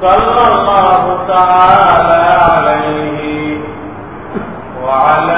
صلى الله تعالى عليه وعلى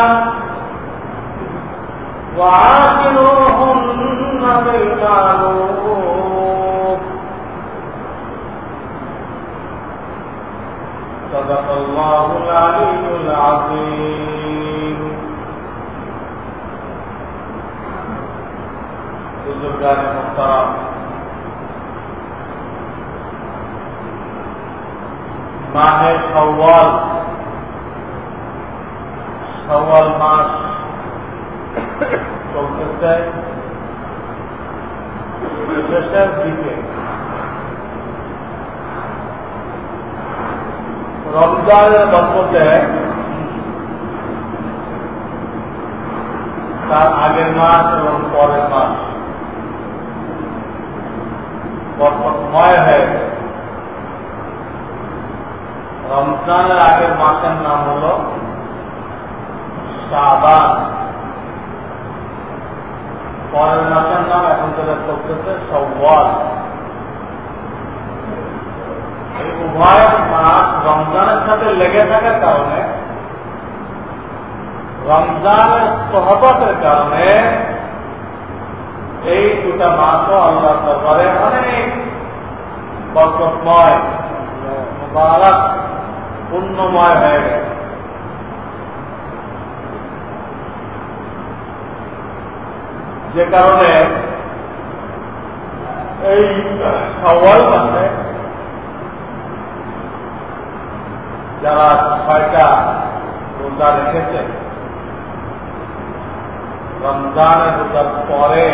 وعاقلوهن بالمعروف صدق الله العلي العظيم. بزرگان محترم ماہ شوال شوال ماس দিকে রমজানের বছরে তার আগের মাস এবং পরের মাস বরকতময় হয়ে রমজানের আগের মাসের নাম হল শাবান। পরের মাসের নাম এখন থেকে চলতেছে সওয়াল এই উভয় মাস রমজানের সাথে লেগে থাকার কারণে, রমজানের সহবতের কারণে এই দুটা মাসও আল্লাহ দরবারে অনেক বরকতময়, মুবারক, পুণ্যময় হয়ে গেছে। যে কারণে এই সওয়াল মাসে যারা ছয়টা রোজা রেখেছে রমজানের রোজার পরে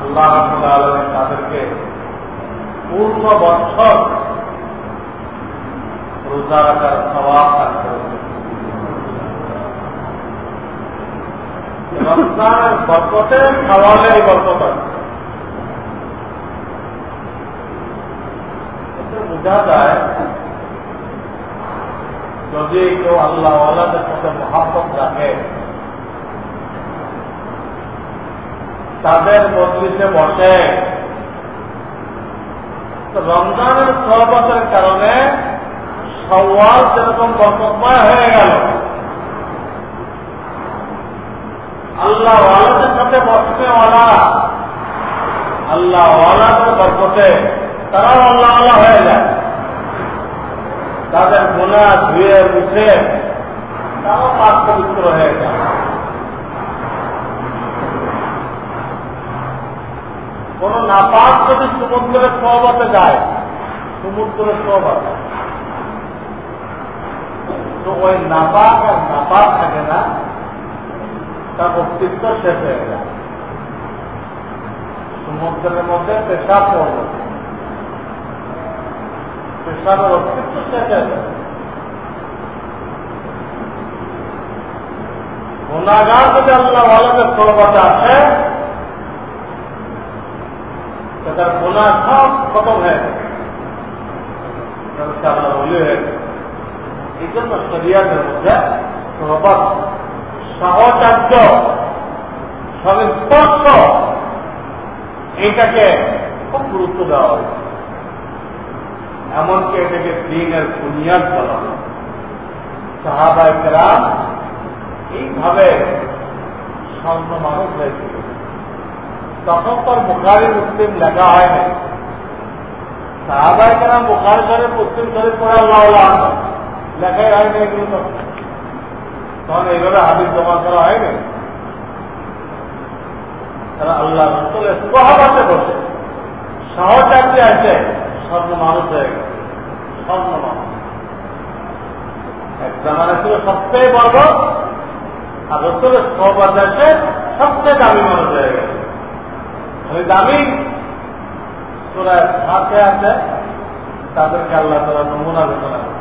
আল্লাহ আলমে তাদেরকে পূর্ণ বছর রোজা রাখার স্বভাব থাকতে হবে রমজানের বরকতে খাওয়ালে এই বরকত বোঝা যায়, যদি কেউ আল্লাহ আল্লাহদের সাথে মহাব্বত রাখে, তাদের মজলিসে বসে রমজানের সহবাসের কারণে সওয়াল হয়ে গেল। আল্লাহ ওয়ালাদের সাথে বসতে ওয়ালা। আল্লাহ ওয়ালাদের বরকতে আল্লাহ আল্লাহ হয়ে যায়। তাদের গোনা ধুয়ে মুছে তাও পাক পবিত্র হয়ে যায়। কোন নাপাক যদি সমুদ্রের সহবতে যায়, সমুদ্রের সহবতে তো ওই নাপাক আর নাপাক থাকে না। তার অস্তিত্ব শেষ হয়ে যায় সমুদ্রের মধ্যে পেশাব পড়ল পেশাবের অস্তিত্ব শেষ হয়ে যায় গুণাগার যদি আল্লাহ আলমের সরবতে আসে তার গুণা সব খতম হয়ে গেছে আল্লাহ বলি হয়ে গেছে এই জন্য শরিয়াদের মধ্যে সহবত সহচার্য সংস্পর্শ এইটাকে খুব গুরুত্ব দেওয়া হয়েছে। এমনকি এটাকে দিনের বুনিয়াদ বলা হয়। সাহাবায় এইভাবে স্বর্ণ মানুষ হয়েছিল তখন তোর বুখারি, মুসলিম লেখা হয় নাই। সাহাবাই কেন বুখারি শরীফ, মুসলিম শরীফ পড়ে লেখাই হয় না এগুলো তখন এইভাবে হাবিজ জমা করা হয়নি? তারা আল্লাহ রসুলের সহবাসে বসে সহচার্য আছে স্বর্ণ মানুষ হয়ে গেছে স্বর্ণ মানুষ। এক জামানা ছিল সবচেয়ে বড়, আর রসুলের সহবাস আছে সবচেয়ে দামি মানুষ হয়ে গেছে। ওই দামি তোরা হাতে আছে, তাদেরকে আল্লাহ তারা নমুনা ঘোষণা করে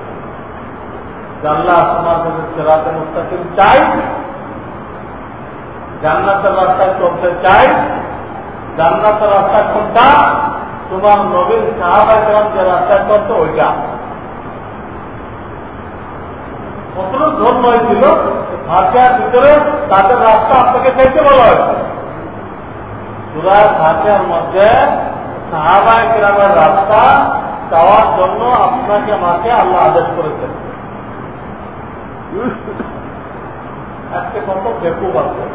আল্লাহ তোমার কাছে সেরাতে মুস্তাকিম চাই, জান্নাতের রাস্তায় চলতে চাই, জান্নাতের রাস্তা কোনটা? তোমার নবীন সাহাবাই গ্রাম যে রাস্তায় চলতো ওইটা। কত ধর্ম হয়েছিল? ভাষার ভিতরে তাদের রাস্তা আপনাকে চাইতে বলা হয়েছে। সুরায় ভাষার মধ্যে সাহাবায় গ্রামের রাস্তা যাওয়ার জন্য আপনাকে মাকে আল্লাহ আদেশ করেছেন। আজকে কত বেকুব আছে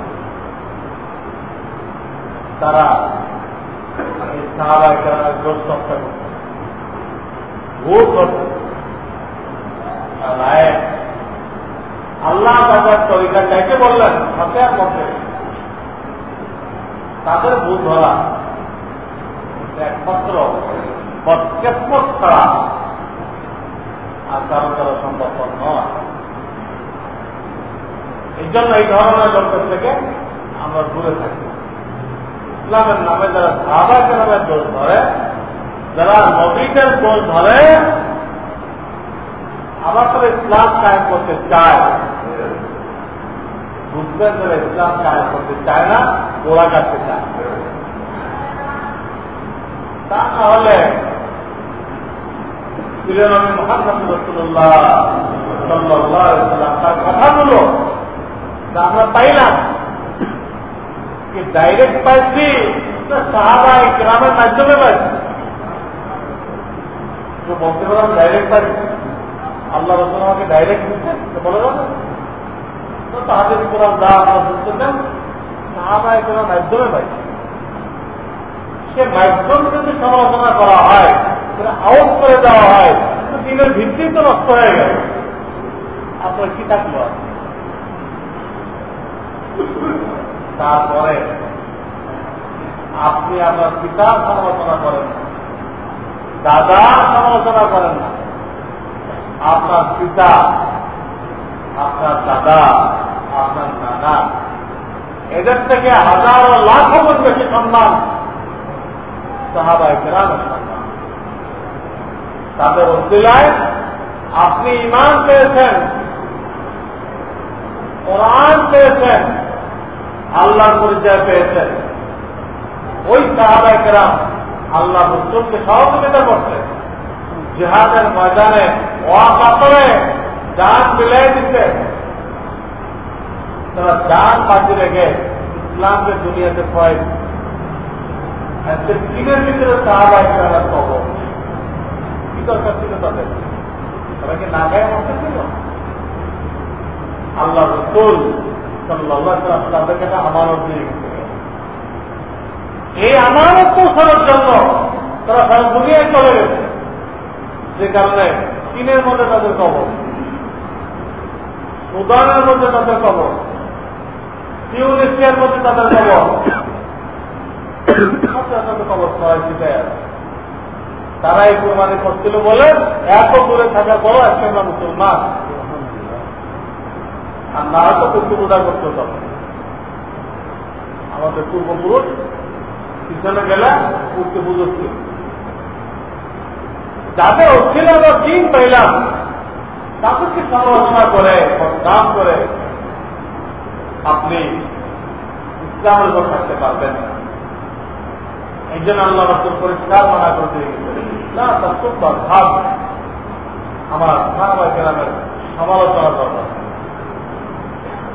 তারা আল্লাহ তাদের বললেন হাতের মধ্যে তাদের ভূত ধরা একমাত্র বৎকেসমত ছাড়া আর কারও কারও সম্ভব নয়। এই জন্য এই ধরনের লোকের থেকে আমরা দূরে থাকি। ইসলামের নামে যারা সাহাবাকে নামের দোষ ধরে, যারা নবীদের দোষ ধরে, আবার তারা ইসলাম কায়েম করতে চায়। বুঝবেন যারা ইসলাম কায়েম করতে চায় না ওরা কাটতে চায়। তা না হলে নবী মোহাম্মদ রসুল্লাহ সাল্লাম তার কথাগুলো আমরা পাইলাম। কি ডাইরেক্ট পাইছি না সাহাবা গ্রামের মাধ্যমে পাইছি? বলতে পারলাম ডাইরেক্ট পাইছি। আল্লাহ রসুল আমাকে ডাইরেক্ট দিচ্ছে বলে তো তাহাদের কোরআন যা আমরা শুনতেছেন সাহাবায় কোরআন মাধ্যমে পাইছি। সে মাধ্যম যদি সমালোচনা করা হয় আউট করে দেওয়া হয় দিনের ভিত্তি তো নষ্ট হয়ে গেল। আপনার কি থাকল? তারপরে আপনি আপনার পিতার সমালোচনা করেন দাদা সমালোচনা করেন না। আপনার পিতা, আপনার দাদা, আপনার নানা, এদের থেকে হাজারো লাখো গুণ বেশি সম্মান সাহাবাই গ্রামের সম্মান। তাদের উদ্দিলায় আপনি ইমান পেয়েছেন, কোরআন পেয়েছেন আল্লাহর পরিচয় পেয়েছেন। ওই সাহাবাই গ্রাম আল্লাহ রসুলকে সহযোগিতা করছে জেহাদের ময়দানে অকাতরে যান মিলাই দিতে তারা যান বাজি রেখে ইসলামকে দুনিয়াতে আজকে দিনের ভিতরে গ্রামের খবর কি দরকার ছিল তাদের? তারা কি না গায়ে মরতে ছিল আল্লাহ রসুল এই আমানত পৌঁছানোর জন্য তারা সারা দুনিয়ায় চলে গেছে। যে কারণে চীনের মধ্যে তাদের খবর সুদানের মধ্যে তাদের কবর টিউনিশিয়ার মধ্যে তাদের কবর। কবর তারা এই কোরবানি করছিল বলে এত দূরে থাকার আজকে আমরা মুসলমান আর না তো কিন্তু করতে হবে। আমাদের পূর্বপুরুষ পিছনে গেলে উঠতে পুজো ছিল। যাদের হচ্ছিল আমরা দিন পাইলাম, তাদেরকে সমালোচনা করে দাম করে, আপনি ইসলামের উপর থাকতে পারবেন এই জন্য আল্লাহ রসুল পরিষ্কার মানা করে দিয়ে না তার খুব আমার সাহাবাই কেরামের সমালোচনা দরকার।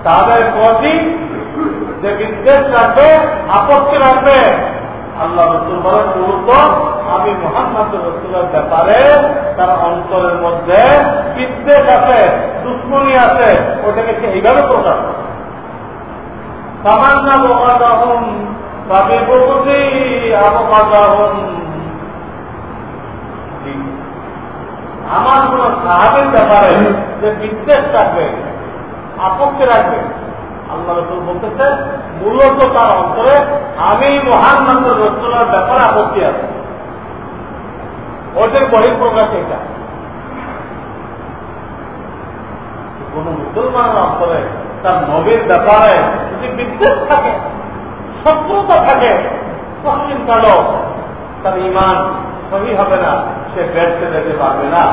তাদের প্রতি যে বিদ্বেষ রাখবে, আপত্তি রাখবে, আল্লাহ রসুল বলেন মূলত আমি মোহাম্মদ রসুলের ব্যাপারে, তার অন্তরের মধ্যে বিদ্বেষ আছে, দুশ্মনী আছে, ওটাকে সে এইভাবে প্রকাশ করে। সামান্য বোকা হন তবে বকুতি হন আমার কোন সাহাবের ব্যাপারে যে বিদ্বেষ রাখবে আপত্তি রাখবে আল্লাহ রসুল বলতেছে, মূলত তার অন্তরে আমি মোহাম্মদ রসুলের ব্যাপারে আপত্তি আছে। ওদের বহিঃপ্রকাশ এটা। কোন মুসলমানের অন্তরে তার নবীর ব্যাপারে যদি বিদ্বেষ থাকে, শত্রুতা থাকে পশ্চিম কালো, তার ইমান সহি হবে না, সে বেড়তে যেতে পারবে না।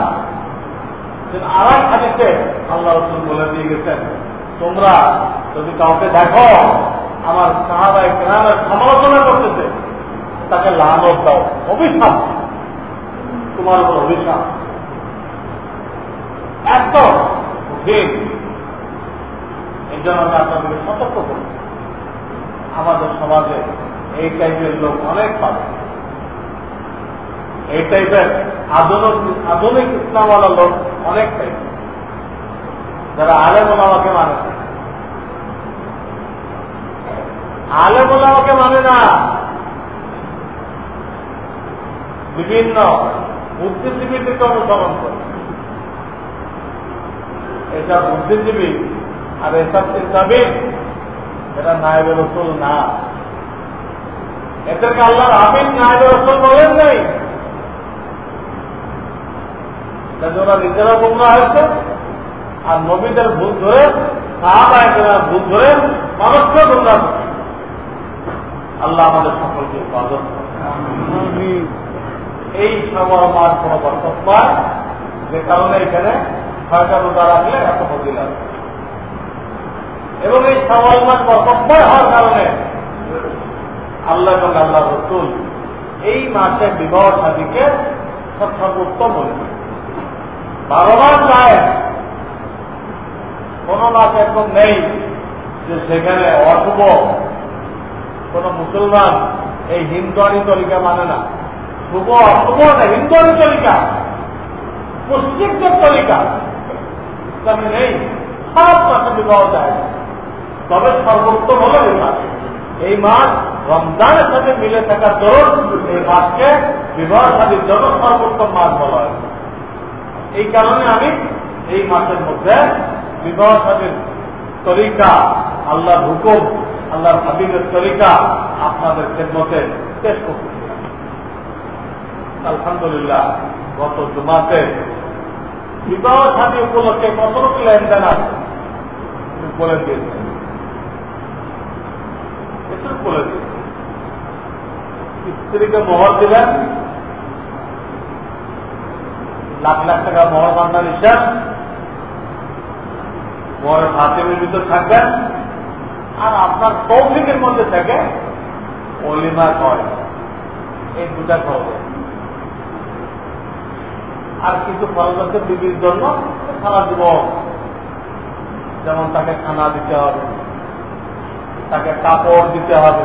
আর এক হাদিসে আল্লাহ রসুল বলে দিয়ে গেছেন, তোমরা যদি কাউকে দেখো, আমার সাহাবাই গ্রামের সমালোচনা করতেছে, তাকে লানত দাও, অভিশাপ তোমার উপর অভিশাপ। এত কঠিন। এই জন্য আমি আপনাদেরকে সতর্ক করি। আমাদের সমাজে এই টাইপের লোক অনেক পাবে। এই টাইপের আধুনিক আধুনিক ইসলামওয়ালা লোক অনেক টাইপ যারা আলেম ওলামাকে মানে আলেম ওলামাকে মানে না। বিভিন্ন বুদ্ধিজীবীদেরকে অনুসরণ করে। এসব বুদ্ধিজীবী আর এসব চিন্তাবিদ এটা নায়ব রসুল না। এদেরকে আল্লাহর আমিন, নায়ব রসুল বলেন নাই। ওরা নিজেরা গুমরা হয়েছে। আর নবীদের ভুল ধরে সাহাবায় ভুল ধরে মানুষকে গুমরা আল্লাহ আমাদের সকলকে উৎপাদন এই সময় মার কোন বর্তব্য যে কারণে এখানে ছয়টা রোজা রাখলে এত ফজিল আছে এবং এই সওয়াল মাস বর্তব্য হওয়ার কারণে আল্লাহ এবং আল্লাহ রসুল এই মাসে বিবাহ সাদীকে সর্বোত্তম বলেছে বারো মাস যায় কোন মাস এখন নেই যে সেখানে অশুভ। কোন মুসলমান এই হিন্দুয়ানি তরিকা মানে না। শুভ, অশুভ না হিন্দুয়ানি তরিকা। পশ্চিমদের তরিকা ইসলামে নেই। সব মাসে বিবাহ যায় তবে সর্বোত্তম হল এই মাস। এই মাস রমজানের সাথে মিলে থাকার দরুন এই মাসকে বিবাহ সাদীর জন্য সর্বোত্তম মাস বলা হয়। এই কারণে আমি এই মাসের মধ্যে বিবাহ সাদীর তরিকা, আল্লাহর হুকুম, আল্লাহর হাবিবের তরিকা আপনাদের খেদমতে পেশ করতে আলহামদুলিল্লাহ, গত জুমাতে বিবাহ সাদী উপলক্ষে কত লোক লেনদেন আছে বলে দিয়েছেন। স্ত্রীকে মোহর দিলেন লাখ লাখ টাকা মোহর বান্ধার হিসাব। মোহরের হাতিমের ভিতর থাকবেন। আর আপনার তৌফিকের মধ্যে থাকে অলিমা কয়। এই দুটা খবর। আর কিছু খরচ আছে বিবির জন্য সারা জীবন যেমন তাকে খানা দিতে হবে, তাকে কাপড় দিতে হবে,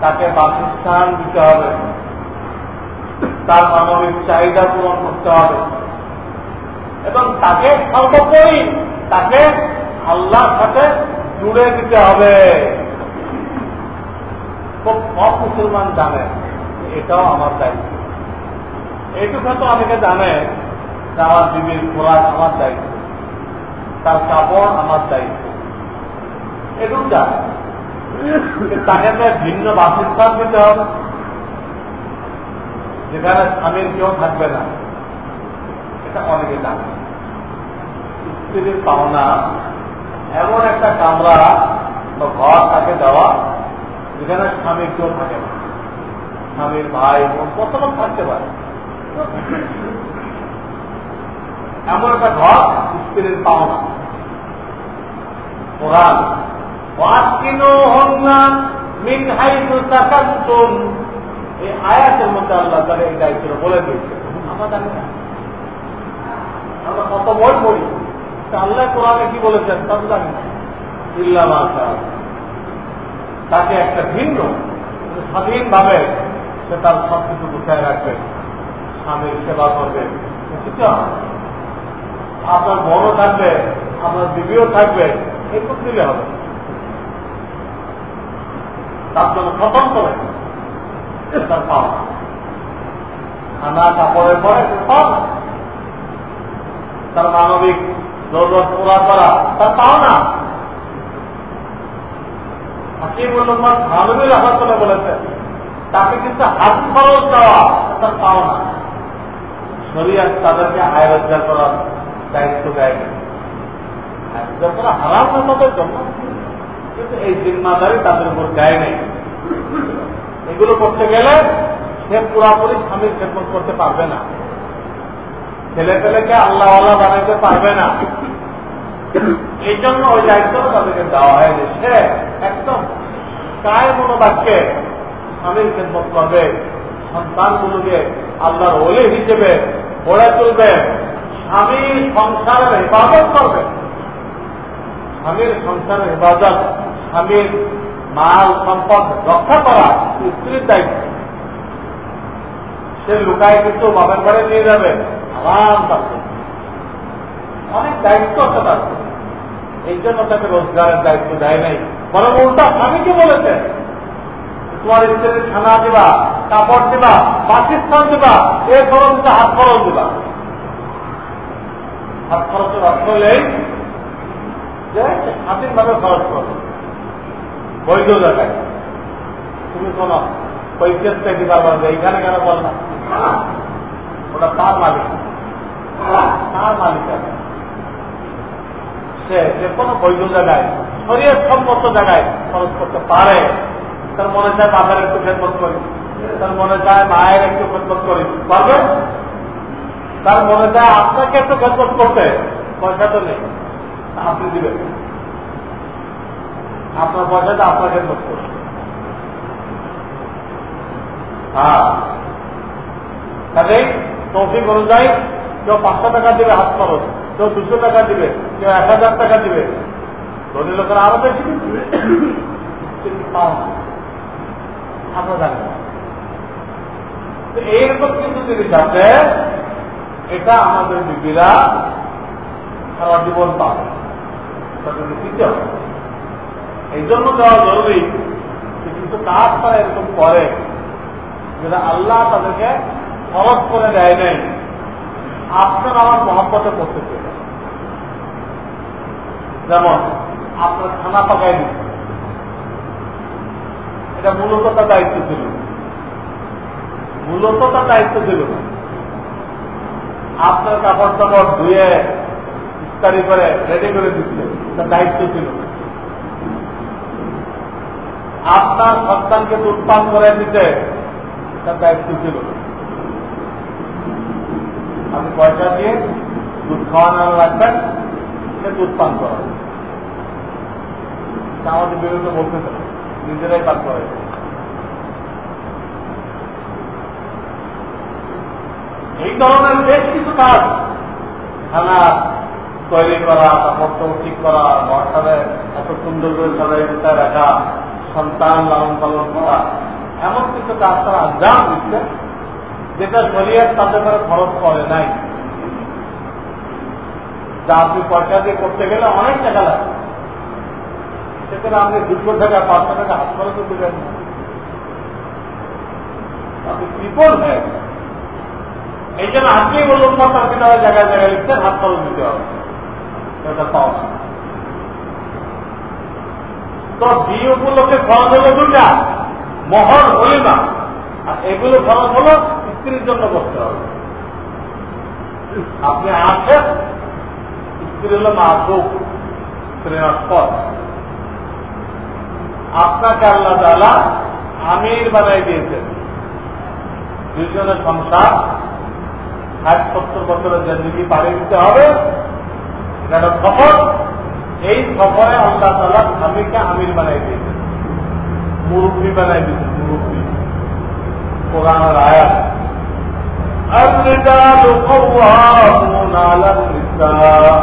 তাকে বাসস্থান দিতে হবে। তার মানবিক চাহিদা পূরণ করতে হবে। এবং তাকে সর্বোপরি তাকে আল্লাহর সাথে জুড়ে দিতে হবে। খুব কম মুসলমান জানে, এটাও আমার দায়িত্ব। এইটুকু তো অনেকে জানে যে আমার বিবির খোরাক আমার দায়িত্ব, তার কাপড় আমার দায়িত্ব। এটুকটা তাকে তো ভিন্ন বাসস্থান দিতে হবে। যেখানে স্বামীর কেউ থাকবে না। এটা অনেকে জানে। স্ত্রীর পাওনা, এমন একটা কামরা বা ঘর তাকে দেওয়া, যেখানে স্বামীর কেউ থাকে না। স্বামীর ভাই বোন কত লোক থাকতে পারে। এমন একটা ঘর স্ত্রীর পাওনা। কোরআন মিন হাইতু তাকান্তুম এই আয়াতের মধ্যে আল্লাহ তারা এই দায়িত্ব বলে দিয়েছে। আমরা কত বই পড়ি আল্লাহ কোরআনে কি বলেছেন তা জানি না। ইল্লা তাকে একটা ভিন্ন স্বাধীন ভাবে সে তার সব কিছু গুছায় রাখবে, স্বামীর সেবা করবে আপনার বড় থাকবে, আপনার দিদিও থাকবে এটুক দিলে হবে তার জন্য স্বতন্ত্র খানা কাপড়ের পরে তার মানবিক জরুরত পুরা করা তার পাও না হাকিমুল্লাহ মানবী রহমতুল্লাহ বলেছেন তাকে কিন্তু হাত খরচ দেওয়া তার পাও না শরীর তাদেরকে আয় রোজগার করার দায়িত্ব দেয় হারাম তাদের জন্য কিন্তু এই জিম্মাদারি তাদের উপর দেয় নেই। এগুলো করতে গেলে সে পুরাপুরি স্বামীর খেদমত করতে পারবে না। ছেলে পেলেকে আল্লাহ আল্লাহ বানাইতে পারবে না। এই জন্য ওই দায়িত্ব তাদেরকে দেওয়া হয় যে সে একদম কায় মনোবাক্যে স্বামীর খেদমত করবে। সন্তানগুলোকে আল্লাহর ওলে হিসেবে গড়ে তুলবে। স্বামীর সংসারের হেফাজত করবে। স্বামীর সংসারের হেফাজত, স্বামীর মাল, সম্পদ রক্ষা করা স্ত্রীর দায়িত্ব। সে লুকায় কিন্তু বাবার ঘরে নিয়ে যাবে। আরাম থাকবে অনেক দায়িত্ব আছে তার এই জন্য তাকে রোজগারের দায়িত্ব দেয় নাই। বরং উল্টা স্বামীকে বলেছে, তোমার স্ত্রীর খানা দিবা, কাপড় দিবা পাকিস্তান দিবা, এ খরচ হাত খরচ দিবা? হাত খরচের অর্থ হলেই যে স্বাধীনভাবে খরচ করবে বৈধ জায়গায়। তুমি কোন পৈকেশকে দিবার বলবে এইখানে কেন বল না? ওটা তার মালিক। তার মালিক সে যে কোনো বৈধ জায়গায় শরীর সম্মত জায়গায় খরচ করতে পারে। তার মনে চায় বাবার একটু খেদমত করি। তার মনে চায় মায়ের একটু খেদমত করি। পারবে? তার মনে চায় আপনাকে একটু খেদমত করতে। পয়সা তো নেই। আপনি দিবেন। আপনার পয়সাটা আপনার খেদমত করবে হ্যাঁ। তৌফিক অনুযায়ী কেউ পাঁচশো টাকা দিবে হাত খরচ, কেউ দুশো টাকা দিবে, কেউ এক হাজার টাকা দিবে। ধনী লোকেরা আরও বেশি দিবে। আমরা জানি এইরকম কিছু জিনিস আছে, এটা আমাদের বিবিরা সারা জীবন পাবে। দিতে হবে এই জন্য দেওয়া জরুরি কিন্তু কাজ তারা এরকম করে যেটা আল্লাহ তাদেরকে খরচ করে দেয় নাই। আপনার আমার মহব্বতে করতে যেমন, আপনার খানা পাকাই দিচ্ছে এটা মূলত তার দায়িত্ব ছিল। মূলত তার দায়িত্ব ছিল না। আপনার কাপড় টাপড় ধুয়ে ইস্তারি করে রেডি করে দিচ্ছে তার দায়িত্ব ছিল আপনার সন্তানকে দুধ করে দিতে, তার দায়িত্ব ছিল। আপনি পয়সা দিয়ে দুধ খাওয়ানো রাখবেন, সে দুধ পান করা আমাদের বিরুদ্ধে বলতে নিজেরাই পান করে এই ধরনের বেশ কিছু কাজ, খানা তৈরি করা কাপড় ঠিক করা ঘরটারে এত সুন্দর করে সাজাই রাখা সন্তান লালন পালন করা, এমন কিছু কাজ তারা আঞ্জাম দিচ্ছে, যেটা শরীর তাদের করে খরচ করে নাই। যা আপনি পয়সা দিয়ে করতে গেলে অনেক টাকা লাগে সেখানে আপনি দুশো টাকা, পাঁচশো টাকা হাত খরচ দেবেন আপনি বিপদ হয়ে এই জন্য আজকেই বললাম তারা জায়গায় জায়গায় লিখছেন, হাত খরচ দিতে হবে। এটা পাওয়া। তো বিয়ে উপলক্ষে খরচ হলো দুটা মহর হলে না আর এগুলো খরচ হলো স্ত্রীর জন্য করতে হবে। আপনি আছেন স্ত্রী হলো মাসুক স্ত্রীর আপনাকে আল্লাহ তালা আমির বানাই দিয়েছেন। দুজনের সংসার ষাট সত্তর বছরের জিন্দগি পাড়ি দিতে হবে। এটা সফর এই সফরে আল্লাহ তালা স্বামীকে আমির বানাই দিয়েছেন মুরব্বী বানাই দিয়েছেন মুরব্বী কোরআনের আয়াত الرجال قوامون على النساء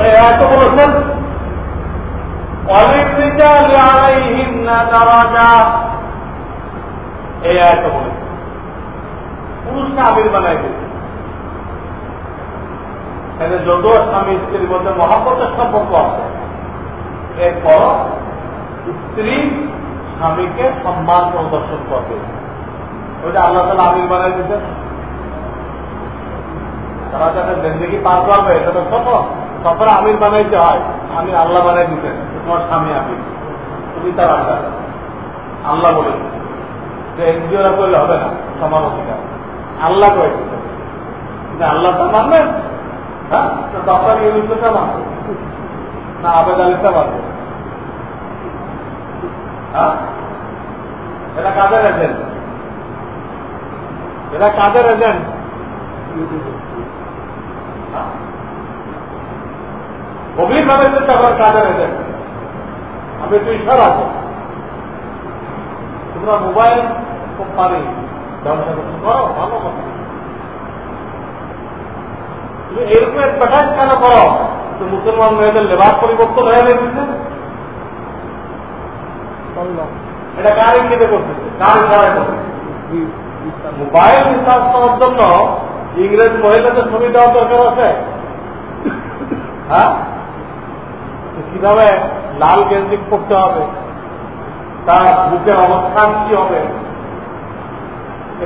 এই আয়াত বলেছেন وللرجال عليهن درجة এই আয়াত বলেছেন পুরুষকে আমির বানাই দিয়েছে এখানে যদিও স্বামী স্ত্রীর মধ্যে মহাপতের সম্পর্ক আছে। এরপর স্ত্রী স্বামীকে সম্মান প্রদর্শন করবে। ওইটা আল্লাহ তালা আমির বানাই দিতেন তারা যাতে জিন্দগি পার করবে, এটা তো সফর সফরে আমির বানাইতে হয়। আমি আল্লাহ বানাই দিতেন তোমার স্বামী আমির তুমি তার আল্লাহ। আল্লাহ বলে যে এনজিওরা করলে হবে না, সমান অধিকার। আল্লাহ করে দিতেন আল্লাহ তো মানবেন। হ্যাঁ তো ডক্টর হ্যাঁ এটা কাদের এজেন্ট এজেন্ট চেষ্টা করেন কাদের এজেন্ট আমি একটু ঈশ্বর আছে তোমরা মোবাইল কোম্পানি ব্যবসা করতে করো ভালো কথা এরকম অ্যাডভার্টাইজ কেন করো? তো মুসলমান মেয়েদের লেবাস পরিবর্তন হয়ে গেছে। এটা কার ইঙ্গিতে করতেছে? কার ইশারায় করতেছে? মোবাইল রিচার্জ করার জন্য ইংরেজ মহিলাদের ছবি দেওয়ার দরকার আছে। হ্যাঁ? কীভাবে লাল গেঞ্জি করতে হবে? তার বুকের অবস্থান কি হবে?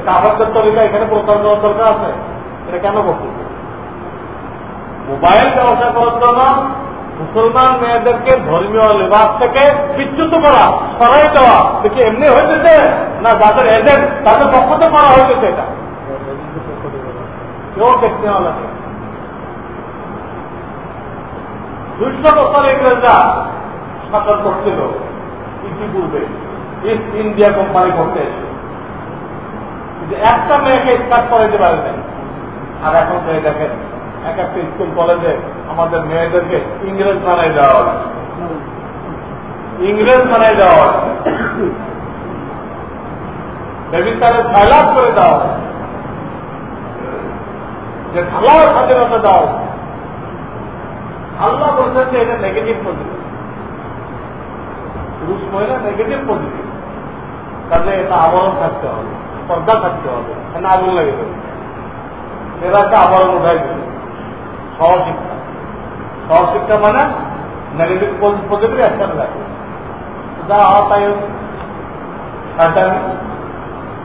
কাপড়ের তরিকা এখানে প্রচার করার দরকার আছে। এটা কেন করতেছে? মোবাইল ব্যবসা করার জন্য মুসলমান মেয়েদেরকে ধর্মীয় লেবাস থেকে বিচ্যুত করা, সরাই দেওয়া। দেখি এমনি হয়েছে না যাদের এজেন্ট তাদের পক্ষ থেকে করা হয়েছে এটা? কেউ দেখতে লাগে দুইশো বছর ইংরেজরা শাসন করছিল ইতিপূর্বে। ইস্ট ইন্ডিয়া কোম্পানি করতে এসে। একটা মেয়েকে স্টার্ট করাইতে পারে নাই আর এখন মেয়ে দেখেন এক একটা স্কুল কলেজে আমাদের মেয়েদেরকে ইংরেজ বানাই দেওয়া হয়। ইংরেজ বানাই দেওয়া হয়। বেবিস্তারে সয়লাভ করে দেওয়া যে ঢালাও স্বাধীনতা দাও। আল্লাহ বলছেন যে এটা নেগেটিভ পজিটিভ পুরুষ মহিলা নেগেটিভ পজিটিভ কাজে এটা আবরণ থাকতে হবে, পর্দা থাকতে হবে। এখানে আগুন লাগে এরা একটা আবরণ উঠাই দিল সহশিক্ষা সহশিক্ষা মানে নেগেটিভ পজিটিভ একসাথে থাকে যা হওয়ার তাই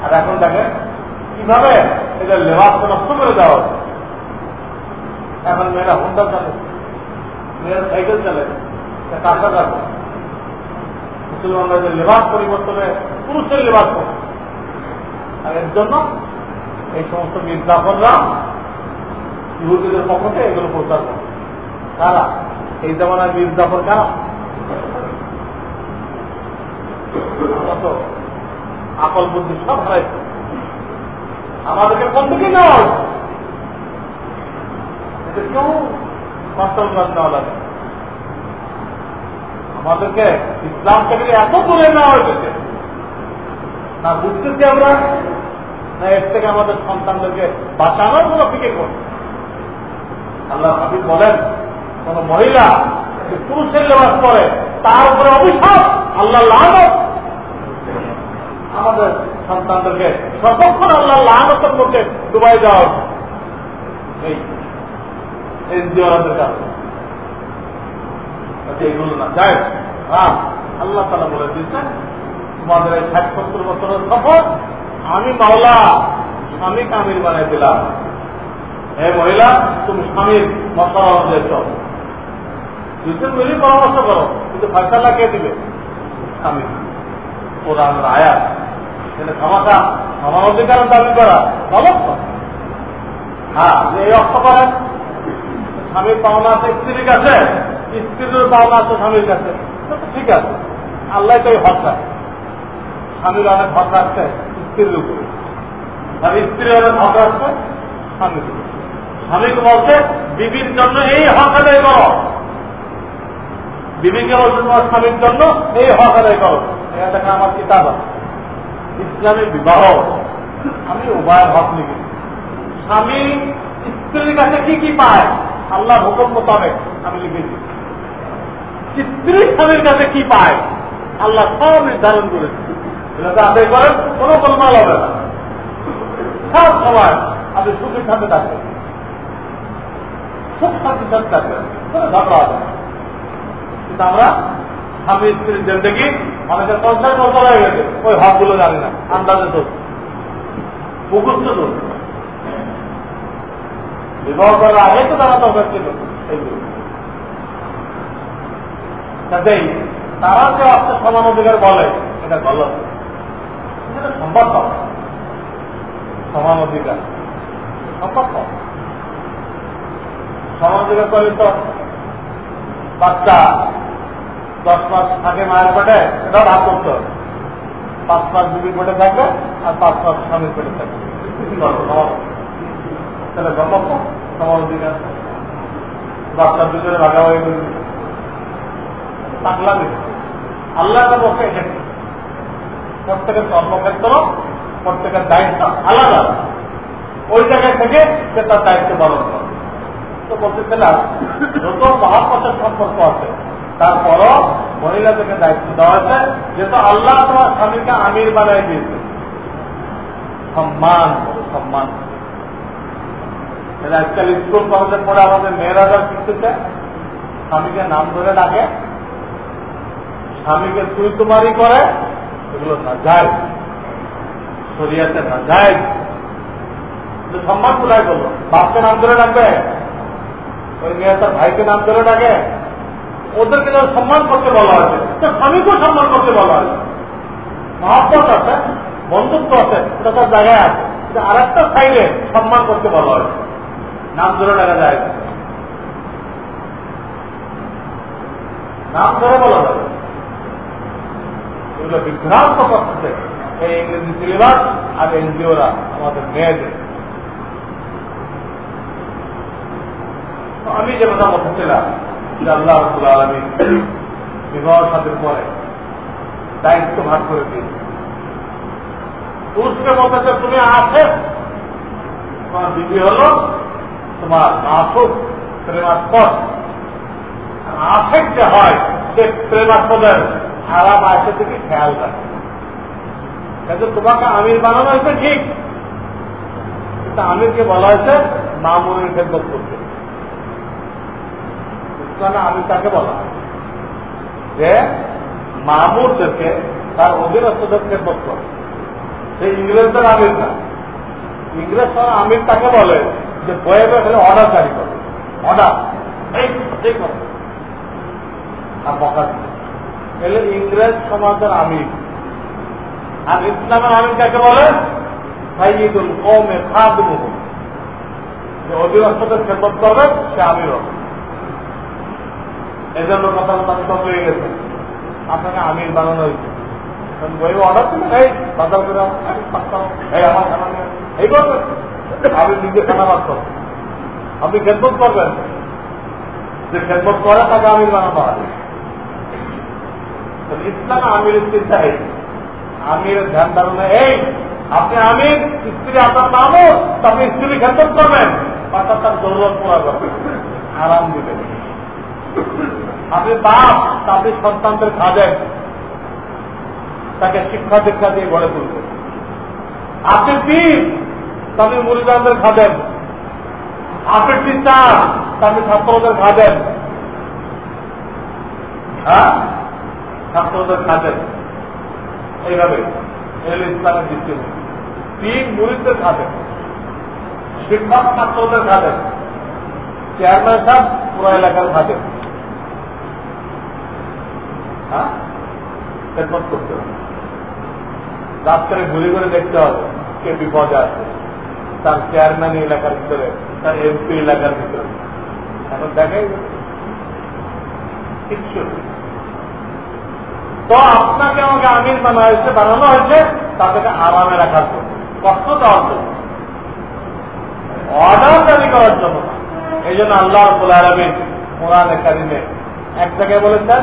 আর এখন দেখেন, কীভাবে এটা লেবাসকে নষ্ট করে দেওয়া এখন মেয়েরা হুন্ডা চালে, মেয়েরা সাইকেল চালে টাকা যাবে মুসলমানরা যে লেবাস পরিবর্তনে পুরুষের লেবাস করে আর এর জন্য এই সমস্ত বিজ্ঞাপনরা ইহুদিদের পক্ষ থেকে এগুলো প্রচার করে কারা? এই জামানার বিজ্ঞাপন কারা? আকল বুদ্ধি সব হারাইছে আমাদেরকে কোন দিকে নেওয়া কেউ লাগে আমাদেরকে ইসলাম থেকে এত দূরে নেওয়া হয়েছে। না বুঝতেছি আমরা, না এর থেকে আমাদের সন্তানদেরকে বাঁচানোর কোনো ফিকির করছে আল্লাহ হাবিব বলেন, কোন মহিলা পুরুষের লেবাস করে তার উপরে অভিশাপ আল্লাহ লানত। আমাদের সন্তানদেরকে সর্বক্ষণ আল্লাহ লানতের মধ্যে ডুবাই দেওয়া হ্যাঁ আল্লাহ তালা বলে তোমাদের এই ষাট সত্তর বছরের সফর আমি মাওলা স্বামী কামিল বানাই দিলাম। হে মহিলা, তুমি স্বামীর মশলা অনুযায়ী দুজন মিলিয়ে পরামর্শ করো, কিন্তু ফয়সালা কে দিবে? স্বামী। কোরআন আয়াত সেটা ক্ষমতা সমান অধিকার দাবি করা গলত হ্যাঁ এই অর্থ করেন। স্বামীর পাওনা আছে, স্ত্রীর কাছে। স্ত্রীর পাওনা আছে, স্বামীর কাছে। ঠিক আছে, আল্লাহ তো রাখে স্বামীর অনেক হক রাখছে স্ত্রীর উপরে। আর স্ত্রীর অনেক হক রাখছে উপরে স্বামীকে বলছে, বিবির জন্য এই হক আদায় করো। বিবিকে বলছে, তোমার স্বামীর জন্য এই হক আদায় করো। এটা দেখে আমার কিতাব আছে ইসলামী বিবাহ। আমি উভয় হক লিখেছি স্বামী স্ত্রীর কাছে কি কি পায়, আল্লাহ হুকুম মোতাবেক আমি লিখেছি স্ত্রী স্বামীর কাছে কি পায়, আল্লাহ সব নির্ধারণ করেছে এটাতে আদায় করেন, কোনো গোলমাল হবে না। সব সময় আপনি সুখের সাথে থাকবেন সুখ শান্তির সাথে থাকবেন কোনো ঝগড়া হবে কিন্তু আমরা স্বামী স্ত্রীর জিন্দগি অনেকের সংসার কত হয়ে গেছে। ওই হকগুলো জানি না, আন্দাজে দোষ মুখস্থ দোষ বিবাহ করার আগে তো তারা দরকার ছিল কাজেই তারা যে অর্থ সমান অধিকার বলে, এটা গলত। এটা সম্ভব সমান অধিকার। অধিকার তো বাচ্চা দশ মাস থাকে মায়ের পেটে এটাও ভাগ পাঁচ মাস বিবির পেটে থাকবে আর পাঁচ মাস স্বামীর পেটে থাকবে। তাহলে আল্লাহ প্রত্যেকের কর্মক্ষেত্র, প্রত্যেকের দায়িত্ব আলাদা। ওই জায়গায় থেকে সে তার দায়িত্ব পালন করে। তো বলতেছিলাম যত মহাপথের সম্পর্ক আছে, তারপরও মহিলাদেরকে দায়িত্ব দেওয়া আছে যেহেতু আল্লাহ তোমার স্বামীকে আমির বানাই দিয়েছে। সম্মান সম্মান। আজকাল স্কুল, কলেজে পড়ে আমাদের মেয়েরা যা শিখতেছে, স্বামীকে নাম ধরে ডাকে, স্বামীকে তুই তোমারই করে, এগুলো না যায়। শরিয়াতে না যায়। সম্মান কোথায় করল। বাপকে নাম ধরে ডাকবে? ওই মেয়ে তার ভাইকে নাম ধরে ডাকে? ওদেরকে যেন সম্মান করতে বলা হয়েছে। তো স্বামীকেও সম্মান করতে বলা হয়েছে। মহাব্বত আছে, বন্ধুত্ব আছে, এটা তার জায়গায় আছে। কিন্তু আর একটা সাইডে সম্মান করতে বলা হয়েছে। নাম ধরে ডাকা যায়। নাম ধরে বলা যাবে বিভ্রান্ত করতেছে। এই ইংরেজি সিলেবাস আর এনজিওরা আমাদের মেয়েদের। আমি যে কথা বলতেছিলাম যে আল্লাহ রসুল আলমী বিবাহ সাথে পরে দায়িত্ব ভাগ করে দিয়েছে। পুরুষকে বলতেছে, তুমি আছে? তোমার বিবি হল তোমার নাফুক প্রেমাস্পদ আফেক যে হয়, সে প্রেমাস্পদের খারাপ আসে থেকে খেয়াল রাখে। কিন্তু তোমাকে আমির বানানো হয়েছে ঠিক। কিন্তু আমিরকে বলা হয়েছে, মামুনের খেদমত করতে। ইসলামে আমির তাকে বলা যে মামুরদেরকে তার অধীনস্থদের খেদমত সে ইংরেজদের আমির না। ইংরেজ তারা আমির তাকে বলে যে বয়ে বয়ে অর্ডার জারি করে। অর্ডার এই ঠিক আর বকা ইংরেজ সমাজের আমির। আর ইসলামের আমির কাকে বলে? সাইদুল কমে খাদমুহ। অধীনস্থদের খেদমত করবে সে আমির হবে। এজন্য কথা তাদের সব হয়ে গেছে। আপনাকে আমির বানানো হয়েছে। আপনি খেদমত করবেন? যে খেদমত করে তাকে আমির বানানো হয়। ইসলাম আমিরের চিন্তা এই আমিরের ধ্যান ধারণা এই, আপনি আমির, স্ত্রী আপনার নামও আপনি স্ত্রী খেদমত করবেন। অর্থাৎ তার জরুরত পড়া করবেন আরাম দিবেন। আপনি বাপ আপনি সন্তানদের খাবেন তাকে শিক্ষা দীক্ষা দিয়ে গড়ে তুলবেন আপনি পীর আপনি মুরিদানদের খাবেন আপনি টিচার আপনি ছাত্রদের খাবেন হ্যাঁ? ছাত্রদের খাবেন এইভাবে এল ইসলামের দৃষ্টিভঙ্গি তিন মুরিদদের খাবেন শিক্ষক, ছাত্রদের খাতে চেয়ারম্যান সাহেব পুরো এলাকার খাতে হ্যাঁ? খেদমত করতে হবে। রাত্রে ঘুরে ঘুরে দেখতে হবে কে বিপদে আছে। তার চেয়ারম্যান এলাকার ভিতরে, তার এমপি এলাকার ভিতরে। এখন দেখাই কিচ্ছু তো আপনাকে আমাকে আমির বানা হয়েছে বানানো হয়েছে, তাদেরকে আরামে রাখার জন্য। কষ্ট দেওয়ার জন্য অর্ডার জারি করার জন্য। এই জন্য আল্লাহ আলমিন কোরআন একাডেমে এক জায়গায় বলেছেন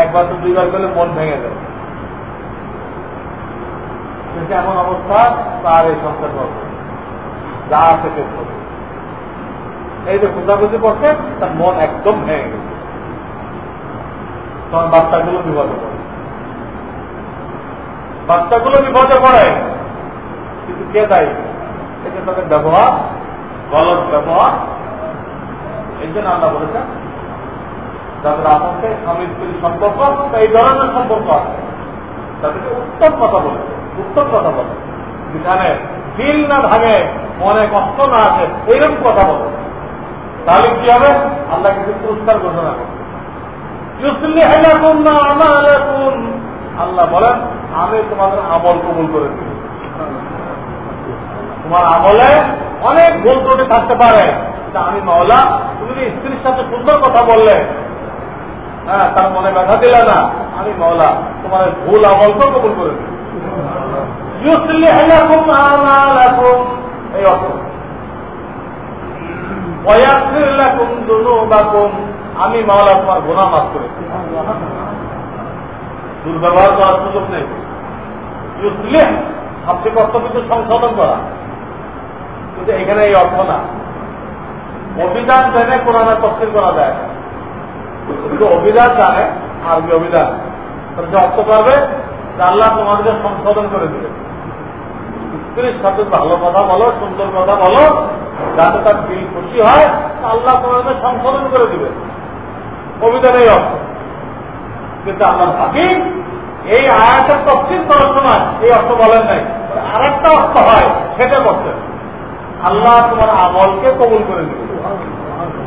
একবার তো দুইবার করলে মন ভেঙে যায় কিন্তু এমন অবস্থা তার এই সংসার করবে। যা আছে এই যে খোঁজাখুঁজি করছে, তার মন একদম ভেঙে গেছে। তখন বাচ্চাগুলো বিপদে পড়ে। বাচ্চাগুলো বিপদে পড়ে, কিন্তু কে দায়ী? এটা তাদের ব্যবহার গলত ব্যবহার। এই জন্য আল্লাহ বলেছেন যাদের আপনাকে স্বামী স্ত্রীর সম্পর্ক এই ধরনের সম্পর্ক আছে। তাদেরকে উত্তম কথা বলেছে উত্তম কথা বলে। যেখানে দিল না ভাঙে, মনে কষ্ট না আছে এইরকম কথা বলে। তাহলে কি হবে? আল্লাহ কিছু পুরস্কার ঘোষণা করবে আল্লাহ বলেন, আমি তোমাদের আমল কবুল করে দিই। তোমার আমলে অনেক ভুল ত্রুটি থাকতে পারে। আমি মহলা তুমি স্ত্রীর সাথে সুন্দর কথা বললে হ্যাঁ তার মনে ব্যথা দিলে না। আমি মহলা তোমার ভুল আমলকেও কবুল করে অর্থ। আমি মাওলা তোমার গোনা মাফ করেছি দুর্ব্যবহার করার সুযোগ নেই। ইউসলিহ সবচেয়ে কর্তব্য সংশোধন করা। কিন্তু এখানে এই অর্থ না। অভিধান জেনে কোরআনের তফসিল করা যায় না। অভিধান জানে আরবি অভিধান। অর্থ আল্লাহ তোমাদেরকে সংশোধন করে দিবে। ভালো কথা বলো, সুন্দর কথা বলো, যাতে তার দিল খুশি হয় আল্লাহ তোমাদের সংশোধন করে দিবে। কবিতার এই অর্থ। কিন্তু আমার হাকিম এই আয়াতের তফসিল করার সময় এই অর্থ বলেন নাই। আর একটা অর্থ হয়, সেটা বলছেন আল্লাহ তোমার আমলকে কবুল করে দিবে।